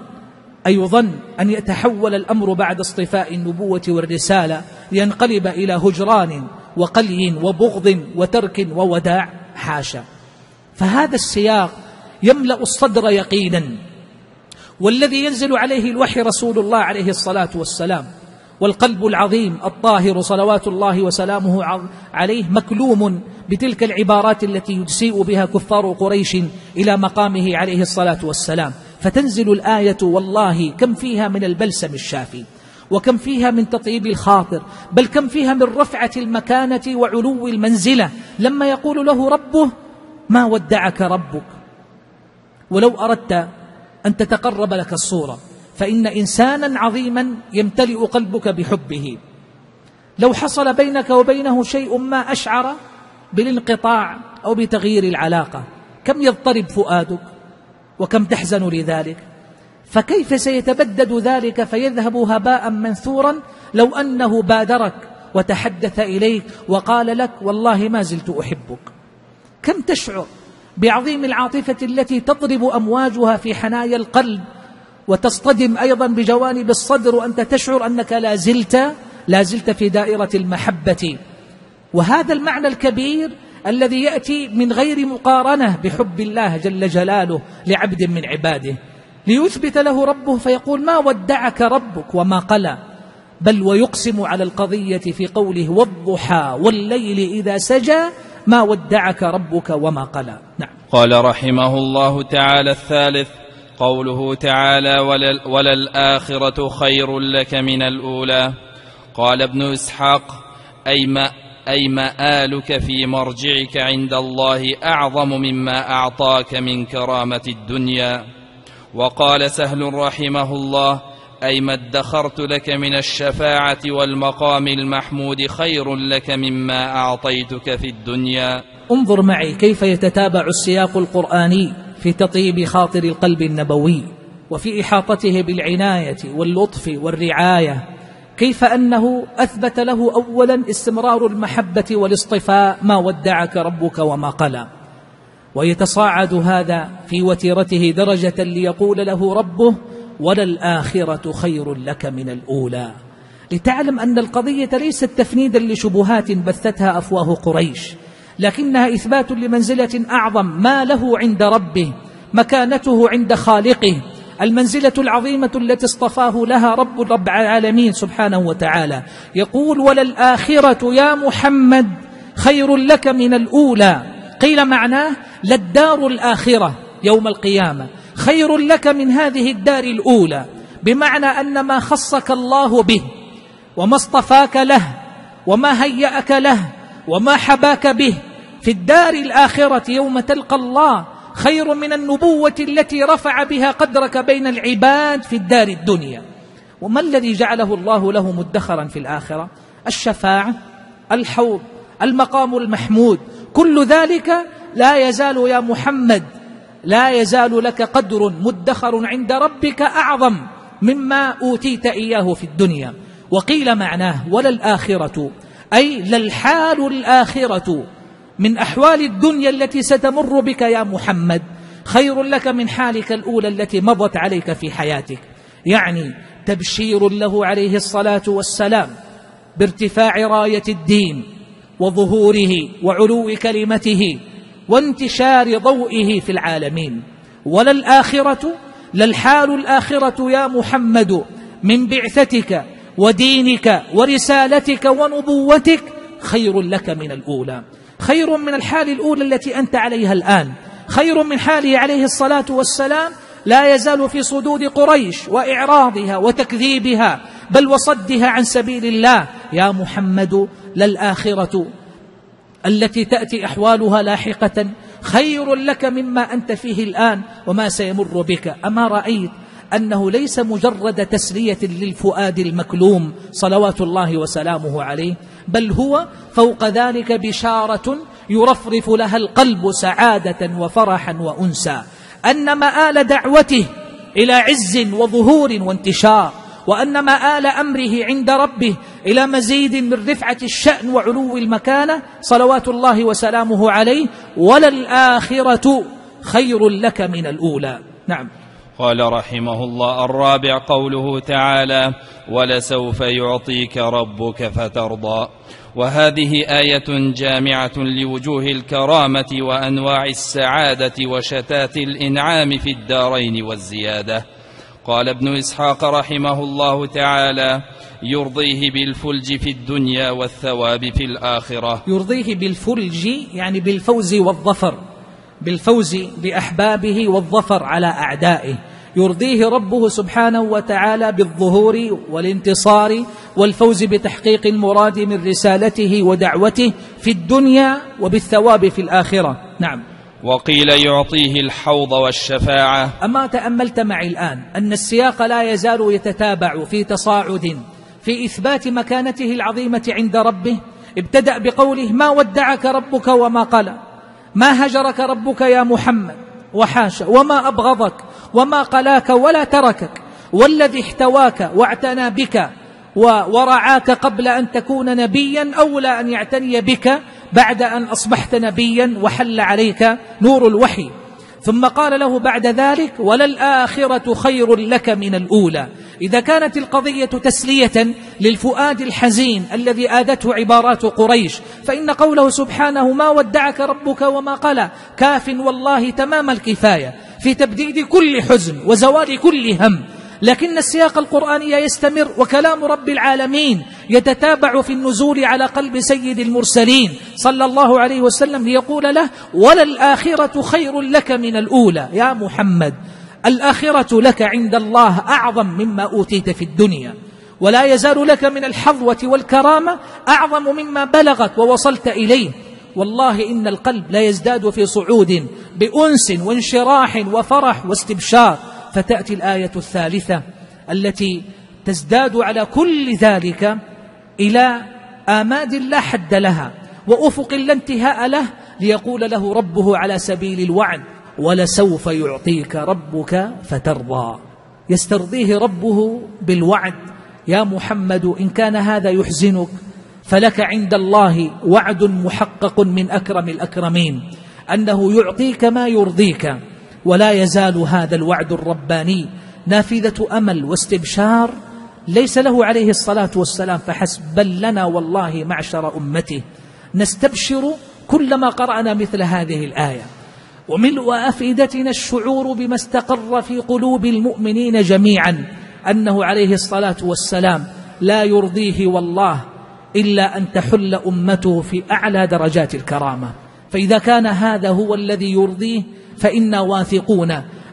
أيظن أن يتحول الأمر بعد اصطفاء النبوة والرسالة لينقلب إلى هجران وقلي وبغض وترك ووداع حاشا. فهذا السياق يملأ الصدر يقينا والذي ينزل عليه الوحي رسول الله عليه الصلاة والسلام والقلب العظيم الطاهر صلوات الله وسلامه عليه مكلوم بتلك العبارات التي يسيء بها كفار قريش إلى مقامه عليه الصلاة والسلام. فتنزل الآية والله كم فيها من البلسم الشافي وكم فيها من تطيب الخاطر بل كم فيها من رفعة المكانة وعلو المنزلة. لما يقول له ربه ما ودعك ربك؟ ولو أردت أن تتقرب لك الصورة فإن إنسانا عظيما يمتلئ قلبك بحبه. لو حصل بينك وبينه شيء ما أشعر بالانقطاع أو بتغيير العلاقة كم يضطرب فؤادك؟ وكم تحزن لذلك؟ فكيف سيتبدد ذلك فيذهب هباء منثورا؟ لو أنه بادرك وتحدث إليك وقال لك والله ما زلت أحبك. كم تشعر بعظيم العاطفة التي تضرب أمواجها في حنايا القلب وتصطدم أيضا بجوانب الصدر وأنت تشعر أنك لا زلت لا زلت في دائرة المحبة؟ وهذا المعنى الكبير الذي يأتي من غير مقارنة بحب الله جل جلاله لعبد من عباده. ليثبت له ربه فيقول ما ودعك ربك وما قلى. بل ويقسم على القضية في قوله والضحى والليل إذا سجى ما ودعك ربك وما قلى. نعم. قال رحمه الله تعالى الثالث قوله تعالى وللآخرة خير لك من الأولى قال ابن إسحاق أي ما أي مآلك في مرجعك عند الله أعظم مما أعطاك من كرامة الدنيا. وقال سهل رحمه الله أي ما ادخرت لك من الشفاعة والمقام المحمود خير لك مما أعطيتك في الدنيا. انظر معي كيف يتتابع السياق القرآني في تطيب خاطر القلب النبوي وفي إحاطته بالعناية واللطف والرعاية كيف أنه أثبت له أولا استمرار المحبة والاصطفاء ما ودعك ربك وما قلى. ويتصاعد هذا في وتيرته درجة ليقول له ربه وللآخرة خير لك من الأولى. لتعلم أن القضية ليست تفنيدا لشبهات بثتها أفواه قريش لكنها إثبات لمنزلة أعظم ما له عند ربه مكانته عند خالقه المنزلة العظيمة التي اصطفاه لها رب رب العالمين سبحانه وتعالى. يقول وللآخرة يا محمد خير لك من الأولى. قيل معناه للدار الآخرة يوم القيامة. خير لك من هذه الدار الأولى بمعنى أن ما خصك الله به وما اصطفاك له وما هيأك له وما حباك به في الدار الآخرة يوم تلقى الله خير من النبوة التي رفع بها قدرك بين العباد في الدار الدنيا. وما الذي جعله الله له مدخرا في الآخرة؟ الشفاعة الحوض المقام المحمود. كل ذلك لا يزال يا محمد لا يزال لك قدر مدخر عند ربك أعظم مما أوتيت إياه في الدنيا. وقيل معناه ولا الآخرة أي للحال الآخرة. من أحوال الدنيا التي ستمر بك يا محمد خير لك من حالك الأولى التي مضت عليك في حياتك. يعني تبشير له عليه الصلاة والسلام بارتفاع راية الدين وظهوره وعلو كلمته وانتشار ضوئه في العالمين. وللآخرة للحال الآخرة يا محمد من بعثتك ودينك ورسالتك ونبوتك خير لك من الأولى. خير من الحال الأولى التي أنت عليها الآن. خير من حاله عليه الصلاة والسلام لا يزال في صدود قريش وإعراضها وتكذيبها بل وصدها عن سبيل الله. يا محمد للآخرة. التي تأتي أحوالها لاحقة خير لك مما أنت فيه الآن وما سيمر بك. أما رأيت أنه ليس مجرد تسلية للفؤاد المكلوم صلوات الله وسلامه عليه بل هو فوق ذلك بشارة يرفرف لها القلب سعادة وفرحا وأنسا أن مآل دعوته إلى عز وظهور وانتشار وأن مآل أمره عند ربه إلى مزيد من رفعة الشأن وعلو المكانة صلوات الله وسلامه عليه وللآخرة خير لك من الأولى. نعم. قال رحمه الله الرابع قوله تعالى ولسوف يعطيك ربك فترضى وهذه آية جامعة لوجوه الكرامة وأنواع السعادة وشتات الإنعام في الدارين والزيادة. قال ابن إسحاق رحمه الله تعالى يرضيه بالفلج في الدنيا والثواب في الآخرة يرضيه بالفلج يعني بالفوز والظفر. بالفوز بأحبابه والظفر على أعدائه. يرضيه ربه سبحانه وتعالى بالظهور والانتصار والفوز بتحقيق المراد من رسالته ودعوته في الدنيا وبالثواب في الآخرة. نعم. وقيل يعطيه الحوض والشفاعة. أما تأملت معي الآن أن السياق لا يزال يتتابع في تصاعد في إثبات مكانته العظيمة عند ربه ابتدأ بقوله ما ودعك ربك وما قال ما هجرك ربك يا محمد وحاشا وما أبغضك وما قلاك ولا تركك والذي احتواك واعتنى بك ورعاك قبل أن تكون نبيا أولى أن يعتني بك بعد أن أصبحت نبيا وحل عليك نور الوحي. ثم قال له بعد ذلك وللآخرة خير لك من الأولى. إذا كانت القضية تسلية للفؤاد الحزين الذي آدته عبارات قريش فإن قوله سبحانه ما ودعك ربك وما قلى كاف والله تمام الكفاية. في تبديد كل حزن وزوال كل هم لكن السياق القرآني يستمر وكلام رب العالمين يتتابع في النزول على قلب سيد المرسلين صلى الله عليه وسلم ليقول له وللآخرة خير لك من الأولى يا محمد. الآخرة لك عند الله أعظم مما أوتيت في الدنيا. ولا يزال لك من الحظوة والكرامة أعظم مما بلغت ووصلت إليه. والله إن القلب لا يزداد في صعود بأنس وانشراح وفرح واستبشار فتأتي الآية الثالثة التي تزداد على كل ذلك إلى آماد لا حد لها وأفق لا انتهاء له ليقول له ربه على سبيل الوعد ولسوف يعطيك ربك فترضى. يسترضيه ربه بالوعد. يا محمد إن كان هذا يحزنك فلك عند الله وعد محقق من أكرم الأكرمين أنه يعطيك ما يرضيك. ولا يزال هذا الوعد الرباني. نافذة أمل واستبشار ليس له عليه الصلاة والسلام فحسب بل لنا والله معشر أمته. نستبشر كلما قرأنا مثل هذه الآية. وملء أفئدتنا الشعور بما استقر في قلوب المؤمنين جميعا أنه عليه الصلاة والسلام لا يرضيه والله إلا أن تحل أمته في أعلى درجات الكرامة. فإذا كان هذا هو الذي يرضيه فإنا واثقون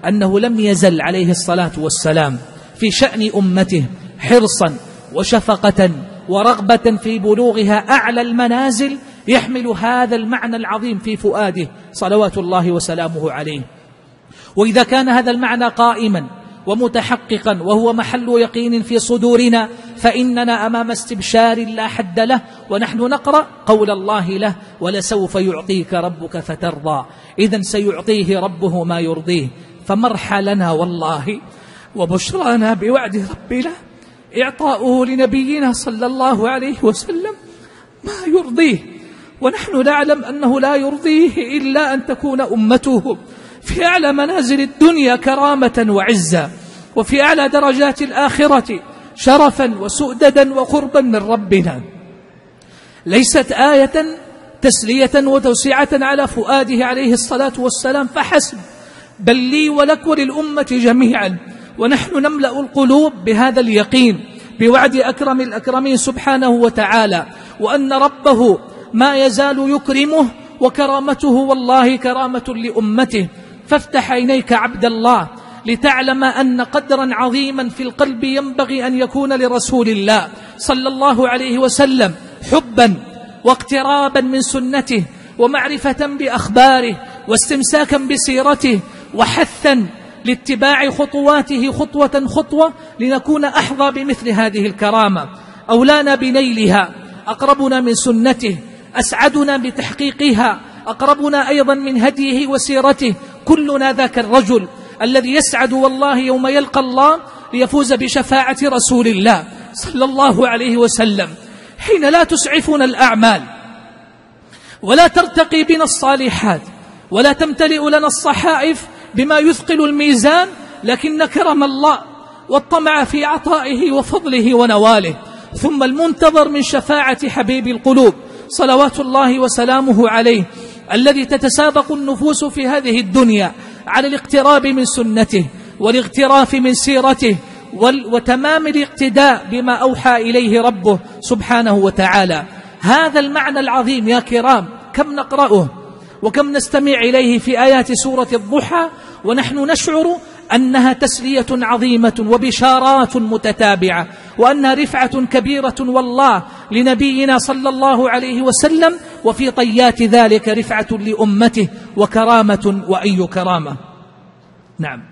أنه لم يزل عليه الصلاة والسلام في شأن أمته حرصا وشفقة ورغبة في بلوغها أعلى المنازل يحمل هذا المعنى العظيم في فؤاده صلوات الله وسلامه عليه. وإذا كان هذا المعنى قائما ومتحققا وهو محل يقين في صدورنا فإننا أمام استبشار لا حد له ونحن نقرأ قول الله له ولسوف يعطيك ربك فترضى. إذا سيعطيه ربه ما يرضيه. فمرحلنا والله وبشرانا بوعد ربنا إعطاؤه لنبينا صلى الله عليه وسلم ما يرضيه. ونحن نعلم أنه لا يرضيه إلا أن تكون أمته. في أعلى منازل الدنيا كرامة وعزة وفي أعلى درجات الآخرة شرفا وسؤددا وقربا من ربنا. ليست آية تسلية وتوسعة على فؤاده عليه الصلاة والسلام فحسب بل لي ولك وللأمة جميعا ونحن نملأ القلوب بهذا اليقين بوعد أكرم الأكرمين سبحانه وتعالى وأن ربه ما يزال يكرمه وكرامته والله كرامة لأمته. فافتح عينيك عبد الله لتعلم أن قدرا عظيما في القلب ينبغي أن يكون لرسول الله صلى الله عليه وسلم حبا واقترابا من سنته ومعرفة بأخباره واستمساكا بسيرته وحثا لاتباع خطواته خطوة خطوة لنكون أحظى بمثل هذه الكرامة. أولانا بنيلها أقربنا من سنته أسعدنا بتحقيقها أقربنا أيضا من هديه وسيرته كلنا ذاك الرجل الذي يسعد والله يوم يلقى الله ليفوز بشفاعة رسول الله صلى الله عليه وسلم. حين لا تسعفنا الأعمال ولا ترتقي بنا الصالحات ولا تمتلئ لنا الصحائف بما يثقل الميزان لكن كرم الله والطمع في عطائه وفضله ونواله. ثم المنتظر من شفاعة حبيب القلوب صلوات الله وسلامه عليه. الذي تتسابق النفوس في هذه الدنيا على الاقتراب من سنته والاغتراف من سيرته وتمام الاقتداء بما أوحى إليه ربه سبحانه وتعالى. هذا المعنى العظيم يا كرام. كم نقرأه؟ وكم نستمع إليه في آيات سورة الضحى؟ ونحن نشعر أنها تسلية عظيمة وبشارات متتابعة وأنها رفعة كبيرة والله لنبينا صلى الله عليه وسلم وفي طيات ذلك رفعة لأمته وكرامة وأي كرامة. نعم.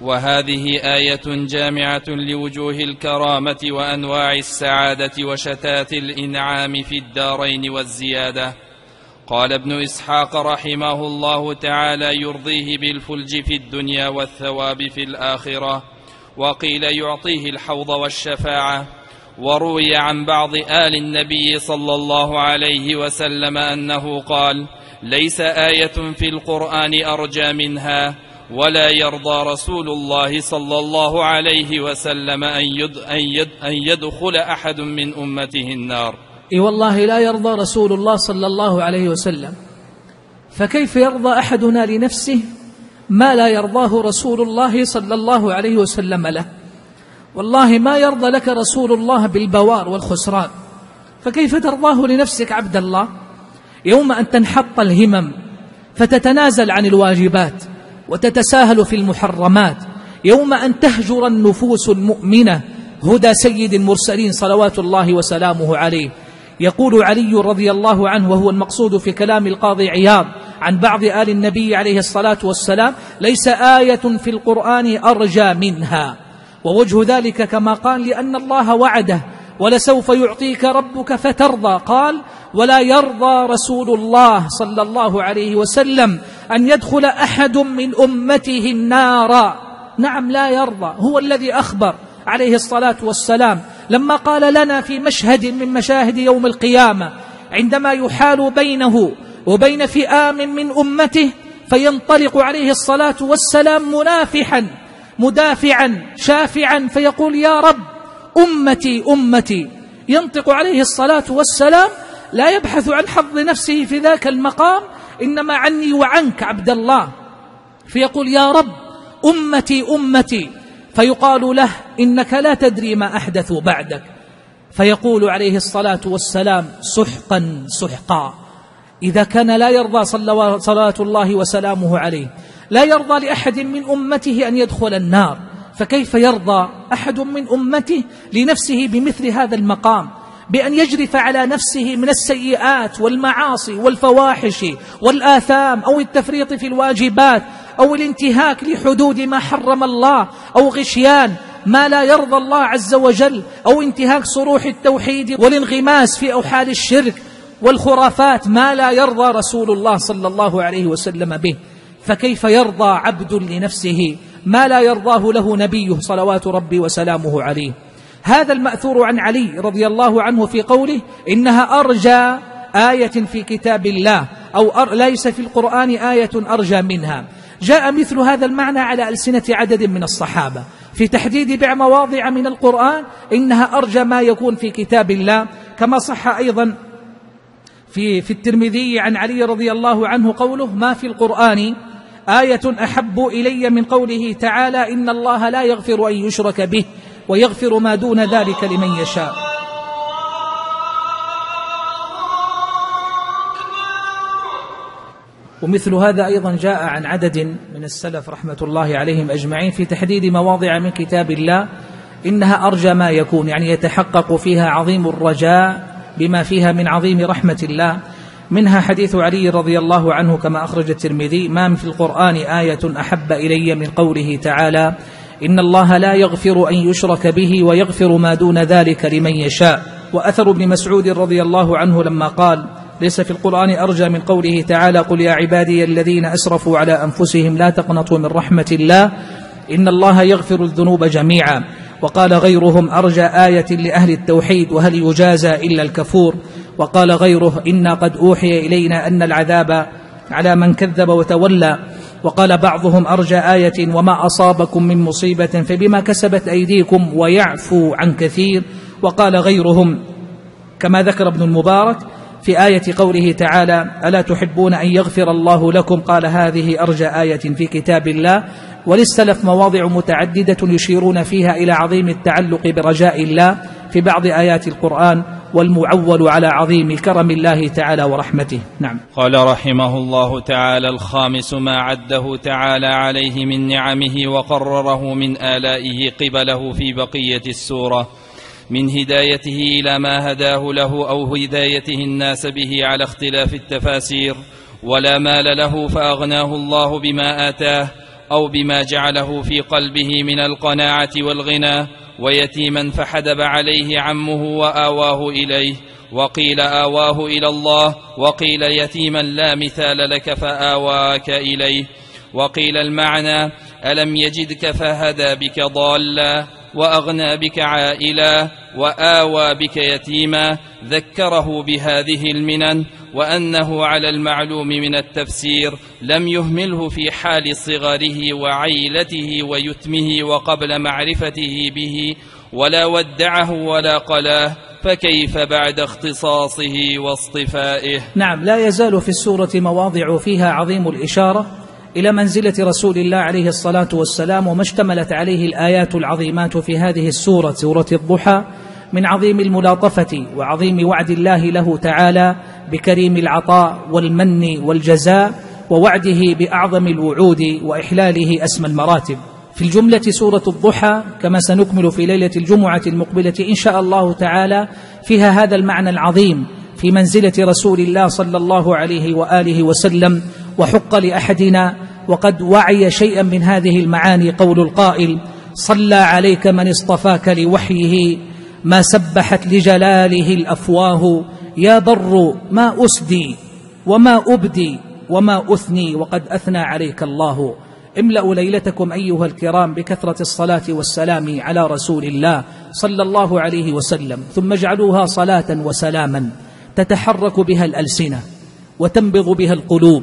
وهذه آية جامعة لوجوه الكرامة وأنواع السعادة وشتات الإنعام في الدارين والزيادة. قال ابن إسحاق رحمه الله تعالى يرضيه بالفلج في الدنيا والثواب في الآخرة وقيل يعطيه الحوض والشفاعة. وروي عن بعض آل النبي صلى الله عليه وسلم أنه قال ليس آية في القرآن أرجى منها ولا يرضى رسول الله صلى الله عليه وسلم أن يدخل أحد من أمته النار. إي والله لا يرضى رسول الله صلى الله عليه وسلم. فكيف يرضى أحدنا لنفسه ما لا يرضاه رسول الله صلى الله عليه وسلم له؟ والله ما يرضى لك رسول الله بالبوار والخسران. فكيف ترضاه لنفسك عبد الله؟ يوم أن تنحط الهمم فتتنازل عن الواجبات وتتساهل في المحرمات يوم أن تهجر النفوس المؤمنة هدى سيد المرسلين صلوات الله وسلامه عليه. يقول علي رضي الله عنه وهو المقصود في كلام القاضي عياض عن بعض آل النبي عليه الصلاة والسلام ليس آية في القرآن أرجى منها. ووجه ذلك كما قال لأن الله وعده ولسوف يعطيك ربك فترضى. قال ولا يرضى رسول الله صلى الله عليه وسلم أن يدخل أحد من أمته النار. نعم لا يرضى. هو الذي أخبر. عليه الصلاة والسلام لما قال لنا في مشهد من مشاهد يوم القيامة عندما يحال بينه وبين فئام من أمته فينطلق عليه الصلاة والسلام منافحا مدافعا شافعا فيقول يا رب أمتي أمتي. ينطق عليه الصلاة والسلام لا يبحث عن حظ نفسه في ذاك المقام إنما عني وعنك عبد الله. فيقول يا رب أمتي أمتي. فيقال له إنك لا تدري ما أحدثوا بعدك. فيقول عليه الصلاة والسلام سحقا سحقا. إذا كان لا يرضى صلى الله وسلامه عليه لا يرضى لأحد من أمته أن يدخل النار. فكيف يرضى أحد من أمته لنفسه بمثل هذا المقام؟ بأن يجرف على نفسه من السيئات والمعاصي والفواحش والآثام أو التفريط في الواجبات أو الانتهاك لحدود ما حرم الله أو غشيان ما لا يرضى الله عز وجل أو انتهاك صروح التوحيد والانغماس في أوحال الشرك والخرافات ما لا يرضى رسول الله صلى الله عليه وسلم به. فكيف يرضى عبد لنفسه؟ ما لا يرضاه له نبيه صلوات ربي وسلامه عليه. هذا المأثور عن علي رضي الله عنه في قوله إنها أرجى آية في كتاب الله أو ليس في القرآن آية أرجى منها. جاء مثل هذا المعنى على ألسنة عدد من الصحابة. في تحديد بع مواضع من القرآن إنها أرجى ما يكون في كتاب الله كما صح أيضا في, في الترمذي عن علي رضي الله عنه قوله ما في القرآن آية أحب إلي من قوله تعالى إن الله لا يغفر أن يشرك به ويغفر ما دون ذلك لمن يشاء. ومثل هذا أيضا جاء عن عدد من السلف رحمة الله عليهم أجمعين في تحديد مواضع من كتاب الله إنها أرجى ما يكون يعني يتحقق فيها عظيم الرجاء بما فيها من عظيم رحمة الله. منها حديث علي رضي الله عنه كما أخرج الترمذي ما في القرآن آية أحب إلي من قوله تعالى إن الله لا يغفر أن يشرك به ويغفر ما دون ذلك لمن يشاء. وأثر ابن مسعود رضي الله عنه لما قال ليس في القرآن أرجى من قوله تعالى قل يا عبادي الذين أسرفوا على أنفسهم لا تقنطوا من رحمة الله إن الله يغفر الذنوب جميعا. وقال غيرهم أرجى آية لأهل التوحيد وهل يجازى إلا الكفور. وقال غيره إنا قد أوحي إلينا أن العذاب على من كذب وتولى. وقال بعضهم أرجى آية وما أصابكم من مصيبة فبما كسبت أيديكم ويعفو عن كثير. وقال غيرهم كما ذكر ابن المبارك في آية قوله تعالى ألا تحبون أن يغفر الله لكم؟ قال هذه أرجى آية في كتاب الله. وللسلف مواضع متعددة يشيرون فيها إلى عظيم التعلق برجاء الله في بعض آيات القرآن والمعول على عظيم كرم الله تعالى ورحمته. نعم. قال رحمه الله تعالى الخامس ما عده تعالى عليه من نعمه وقرره من آلائه قبله في بقية السورة. من هدايته إلى ما هداه له أو هدايته الناس به على اختلاف التفاسير ولا مال له فأغناه الله بما آتاه أو بما جعله في قلبه من القناعة والغنى ويتيما فحدب عليه عمه وآواه إليه وقيل آواه إلى الله وقيل يتيما لا مثال لك فآواك إليه وقيل المعنى ألم يجدك فهدى بك ضالا وأغنى بك عائلا وآوى بك يتيما ذكره بهذه المنن وأنه على المعلوم من التفسير لم يهمله في حال صغره وعيلته ويتمه وقبل معرفته به ولا ودعه ولا قلاه فكيف بعد اختصاصه واصطفائه؟ نعم لا يزال في السورة مواضع فيها عظيم الإشارة إلى منزلة رسول الله عليه الصلاة والسلام وما اشتملت عليه الآيات العظيمات في هذه السورة سورة الضحى من عظيم الملاطفة وعظيم وعد الله له تعالى بكريم العطاء والمن والجزاء ووعده بأعظم الوعود وإحلاله أسمى المراتب. في الجملة سورة الضحى كما سنكمل في ليلة الجمعة المقبلة إن شاء الله تعالى فيها هذا المعنى العظيم في منزلة رسول الله صلى الله عليه وآله وسلم وحق لأحدنا وقد وعي شيئا من هذه المعاني قول القائل صلى عليك من اصطفاك لوحيه ما سبحت لجلاله الأفواه يا بر ما أسدي وما أبدي وما أثني وقد أثنى عليك الله. املأوا ليلتكم أيها الكرام بكثرة الصلاة والسلام على رسول الله صلى الله عليه وسلم ثم اجعلوها صلاة وسلاما تتحرك بها الألسنة وتنبض بها القلوب.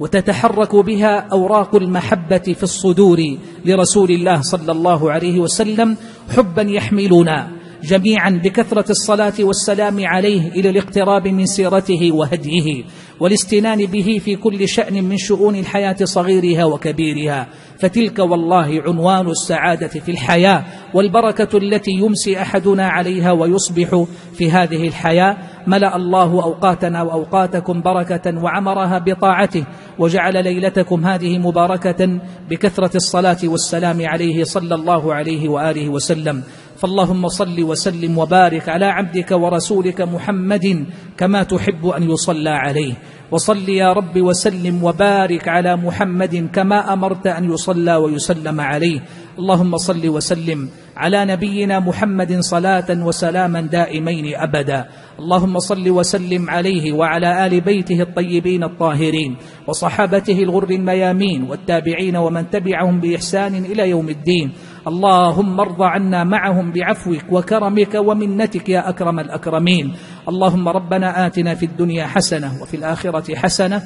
وتتحرك بها أوراق المحبة في الصدور لرسول الله صلى الله عليه وسلم حبا يحملنا جميعا بكثرة الصلاة والسلام عليه إلى الاقتراب من سيرته وهديه. والاستنان به في كل شأن من شؤون الحياة صغيرها وكبيرها. فتلك والله عنوان السعادة في الحياة والبركة التي يمسي أحدنا عليها ويصبح في هذه الحياة. ملأ الله أوقاتنا وأوقاتكم بركة وعمرها بطاعته. وجعل ليلتكم هذه مباركة بكثرة الصلاة والسلام عليه صلى الله عليه وآله وسلم. فاللهم صل وسلم وبارك على عبدك ورسولك محمد كما تحب أن يصلى عليه. وصل يا رب وسلم وبارك على محمد كما أمرت أن يصلى ويسلم عليه. اللهم صل وسلم على نبينا محمد صلاة وسلاما دائمين أبدا. اللهم صل وسلم عليه وعلى آل بيته الطيبين الطاهرين وصحابته الغر الميامين والتابعين ومن تبعهم بإحسان إلى يوم الدين. اللهم ارض عنا معهم بعفوك وكرمك ومنتك يا أكرم الأكرمين. اللهم ربنا آتنا في الدنيا حسنة وفي الآخرة حسنة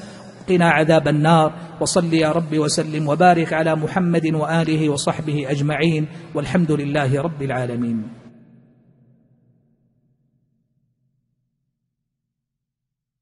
قنا عذاب النار. وصل يا رب وسلم وبارك على محمد وآله وصحبه أجمعين. والحمد لله رب العالمين.